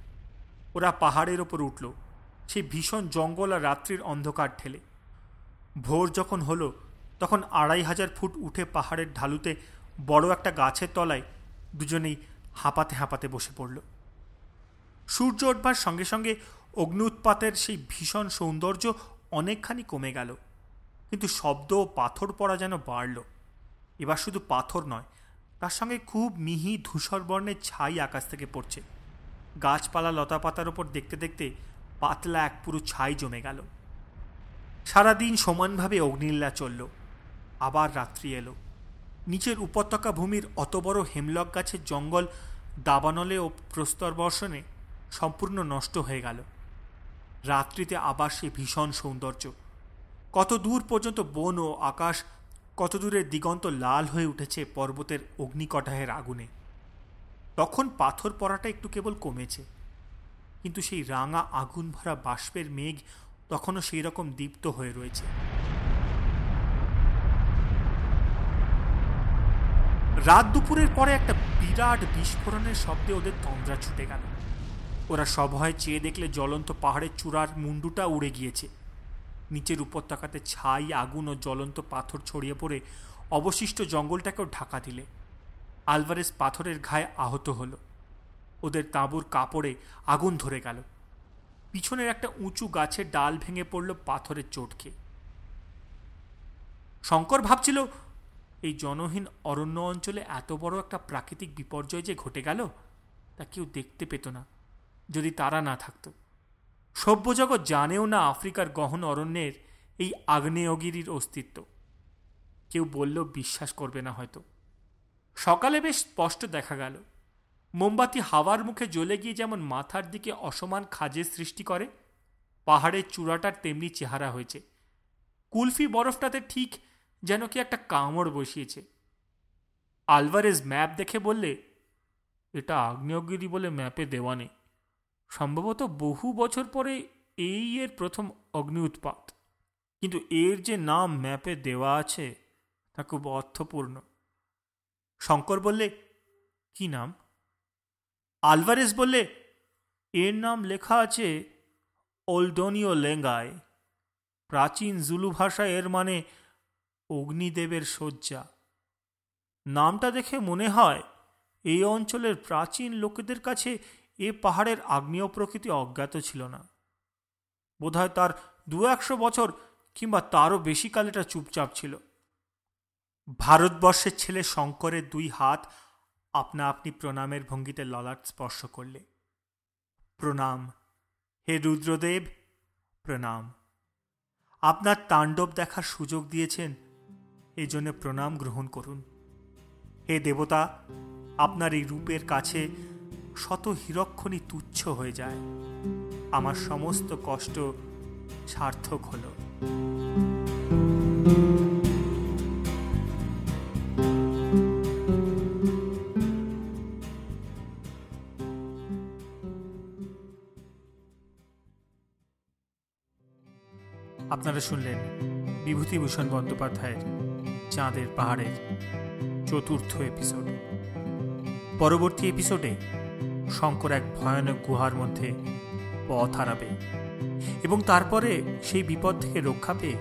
ওরা পাহাড়ের ওপর উঠল। সেই ভীষণ জঙ্গল আর রাত্রির অন্ধকার ঠেলে। ভোর যখন হলো, তখন আড়াই হাজার ফুট উঠে পাহাড়ের ঢালুতে বড় একটা গাছের তলায় দুজনেই হাঁপাতে হাঁপাতে বসে পড়ল। সূর্য ওঠবার সঙ্গে সঙ্গে অগ্নি উৎপাতের সেই ভীষণ সৌন্দর্য অনেকখানি কমে গেল। কিন্তু শব্দ ও পাথর পড়া যেন বাড়ল। এবার শুধু পাথর নয়, তার সঙ্গে খুব মিহি ধূসর বর্ণের ছাই আকাশ থেকে পড়ছে। গাছপালা লতাপাতার ওপর দেখতে দেখতে পাতলা এক পুরো ছাই জমে গেল। সারাদিন সমানভাবে অগ্নিল্লা চলল। আবার রাত্রি এলো। নিচের উপত্যকা ভূমির অত বড় হেমলক গাছের জঙ্গল দাবানলে ও প্রস্তর বর্ষণে সম্পূর্ণ নষ্ট হয়ে গেল। রাত্রিতে আবার সে ভীষণ সৌন্দর্য। কত দূর পর্যন্ত বন ও আকাশ, কত দূরের দিগন্ত লাল হয়ে উঠেছে পর্বতের অগ্নিকটাহের আগুনে। তখন পাথর পড়াটা একটু কেবল কমেছে। কিন্তু সেই রাঙা আগুন ভরা বাষ্পের মেঘ তখনও সেই রকম দীপ্ত হয়ে রয়েছে। রাত দুপুরের পরে একটা বিরাট বিস্ফোরণের শব্দে ওদের তন্দ্রা ছুটে গেল। ওরা সভয় চেয়ে দেখলে জ্বলন্ত পাহাড়ের চূড়ার মুন্ডুটা উড়ে গিয়েছে। নিচের উপত্যকাতে ছাই, আগুন ও জ্বলন্ত পাথর ছড়িয়ে পড়ে অবশিষ্ট জঙ্গলটাকেও ঢাকা দিলে। আলভারেস পাথরের ঘায়ে আহত হল। ওদের তাঁবুর কাপড়ে আগুন ধরে গেল। পিছনের একটা উঁচু গাছের ডাল ভেঙে পড়ল পাথরের চোটকে। শঙ্কর ভাবছিল, এই জনহীন অরণ্য অঞ্চলে এত বড় একটা প্রাকৃতিক বিপর্যয় যে ঘটে গেল, তা কেউ দেখতে পেত না, যদি তারা না থাকত। সভ্যজগৎ জানেও না আফ্রিকার গহন অরণ্যের এই আগ্নেয়গিরির অস্তিত্ব। কেউ বললেও বিশ্বাস করবে না হয়তো। সকালে বেশ স্পষ্ট দেখা গেল। মোমবাতি হাওয়ার মুখে জ্বলে গিয়ে যেমন মাথার দিকে অসমান খাজের সৃষ্টি করে, পাহাড়ের চূড়াটার তেমনি চেহারা হয়েছে। কুলফি বরফটাতে ঠিক যেন কি একটা কামড় বসিয়েছে। আলভারেজ ম্যাপ দেখে বললে, এটা আগ্নেয়গিরি বলে ম্যাপে দেওয়া নেই। সম্ভবত বহু বছর পরে এই এর প্রথম অগ্নি উৎপাত কিন্তু এর যে নাম ম্যাপে দেওয়া আছে, তা খুব অর্থপূর্ণ। শঙ্কর বললে, কি নাম? আলভারেস বললে, এর নাম লেখা আছে ওলডোনিও লেঙ্গায়। প্রাচীন জুলু ভাষায় এর মানে অগ্নিদেবের শয্যা। নামটা দেখে মনে হয় এই অঞ্চলের প্রাচীন লোকেদের কাছে এ পাহাড়ের আগ্নেয় প্রকৃতি অজ্ঞাত ছিল না। বোধহয় তার দু একশো বছর কিংবা তারও বেশি কাল এটা চুপচাপ ছিল। ভারতবর্ষের ছেলে শঙ্করের দুই হাত আপনা আপনি প্রণামের ভঙ্গিতে ললাট স্পর্শ করলে। প্রণাম। হে রুদ্রদেব, প্রণাম। আপনার তাণ্ডব দেখার সুযোগ দিয়েছেন এই জন্য প্রণাম গ্রহণ করুন। হে দেবতা, আপনার এই রূপের কাছে শত হিরক্ষণই তুচ্ছ হয়ে যায়। আমার সমস্ত কষ্ট সার্থক হলো। আপনারা শুনলেন বিভূতিভূষণ বন্দ্যোপাধ্যায়ের চাঁদের পাহাড়ের চতুর্থ এপিসোড পরবর্তী এপিসোডে শঙ্কর এক ভয়ানক গুহার মধ্যে পথ হারাবে এবং তারপরে সেই বিপদ থেকে রক্ষা পেয়ে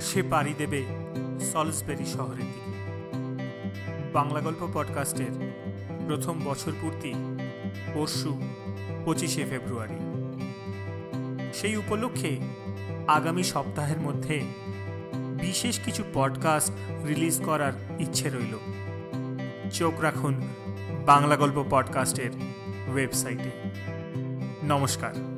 সে পাড়ি দেবে সলসবেরি শহরের দিকে। বাংলা গল্প পডকাস্টের প্রথম বছর পূর্তি পরশু পঁচিশে ফেব্রুয়ারি সেই উপলক্ষে আগামী সপ্তাহের মধ্যে বিশেষ কিছু পডকাস্ট রিলিজ করার ইচ্ছে রইল। চোখ রাখুন বাংলা গল্প পডকাস্টের ওয়েবসাইটে নমস্কার।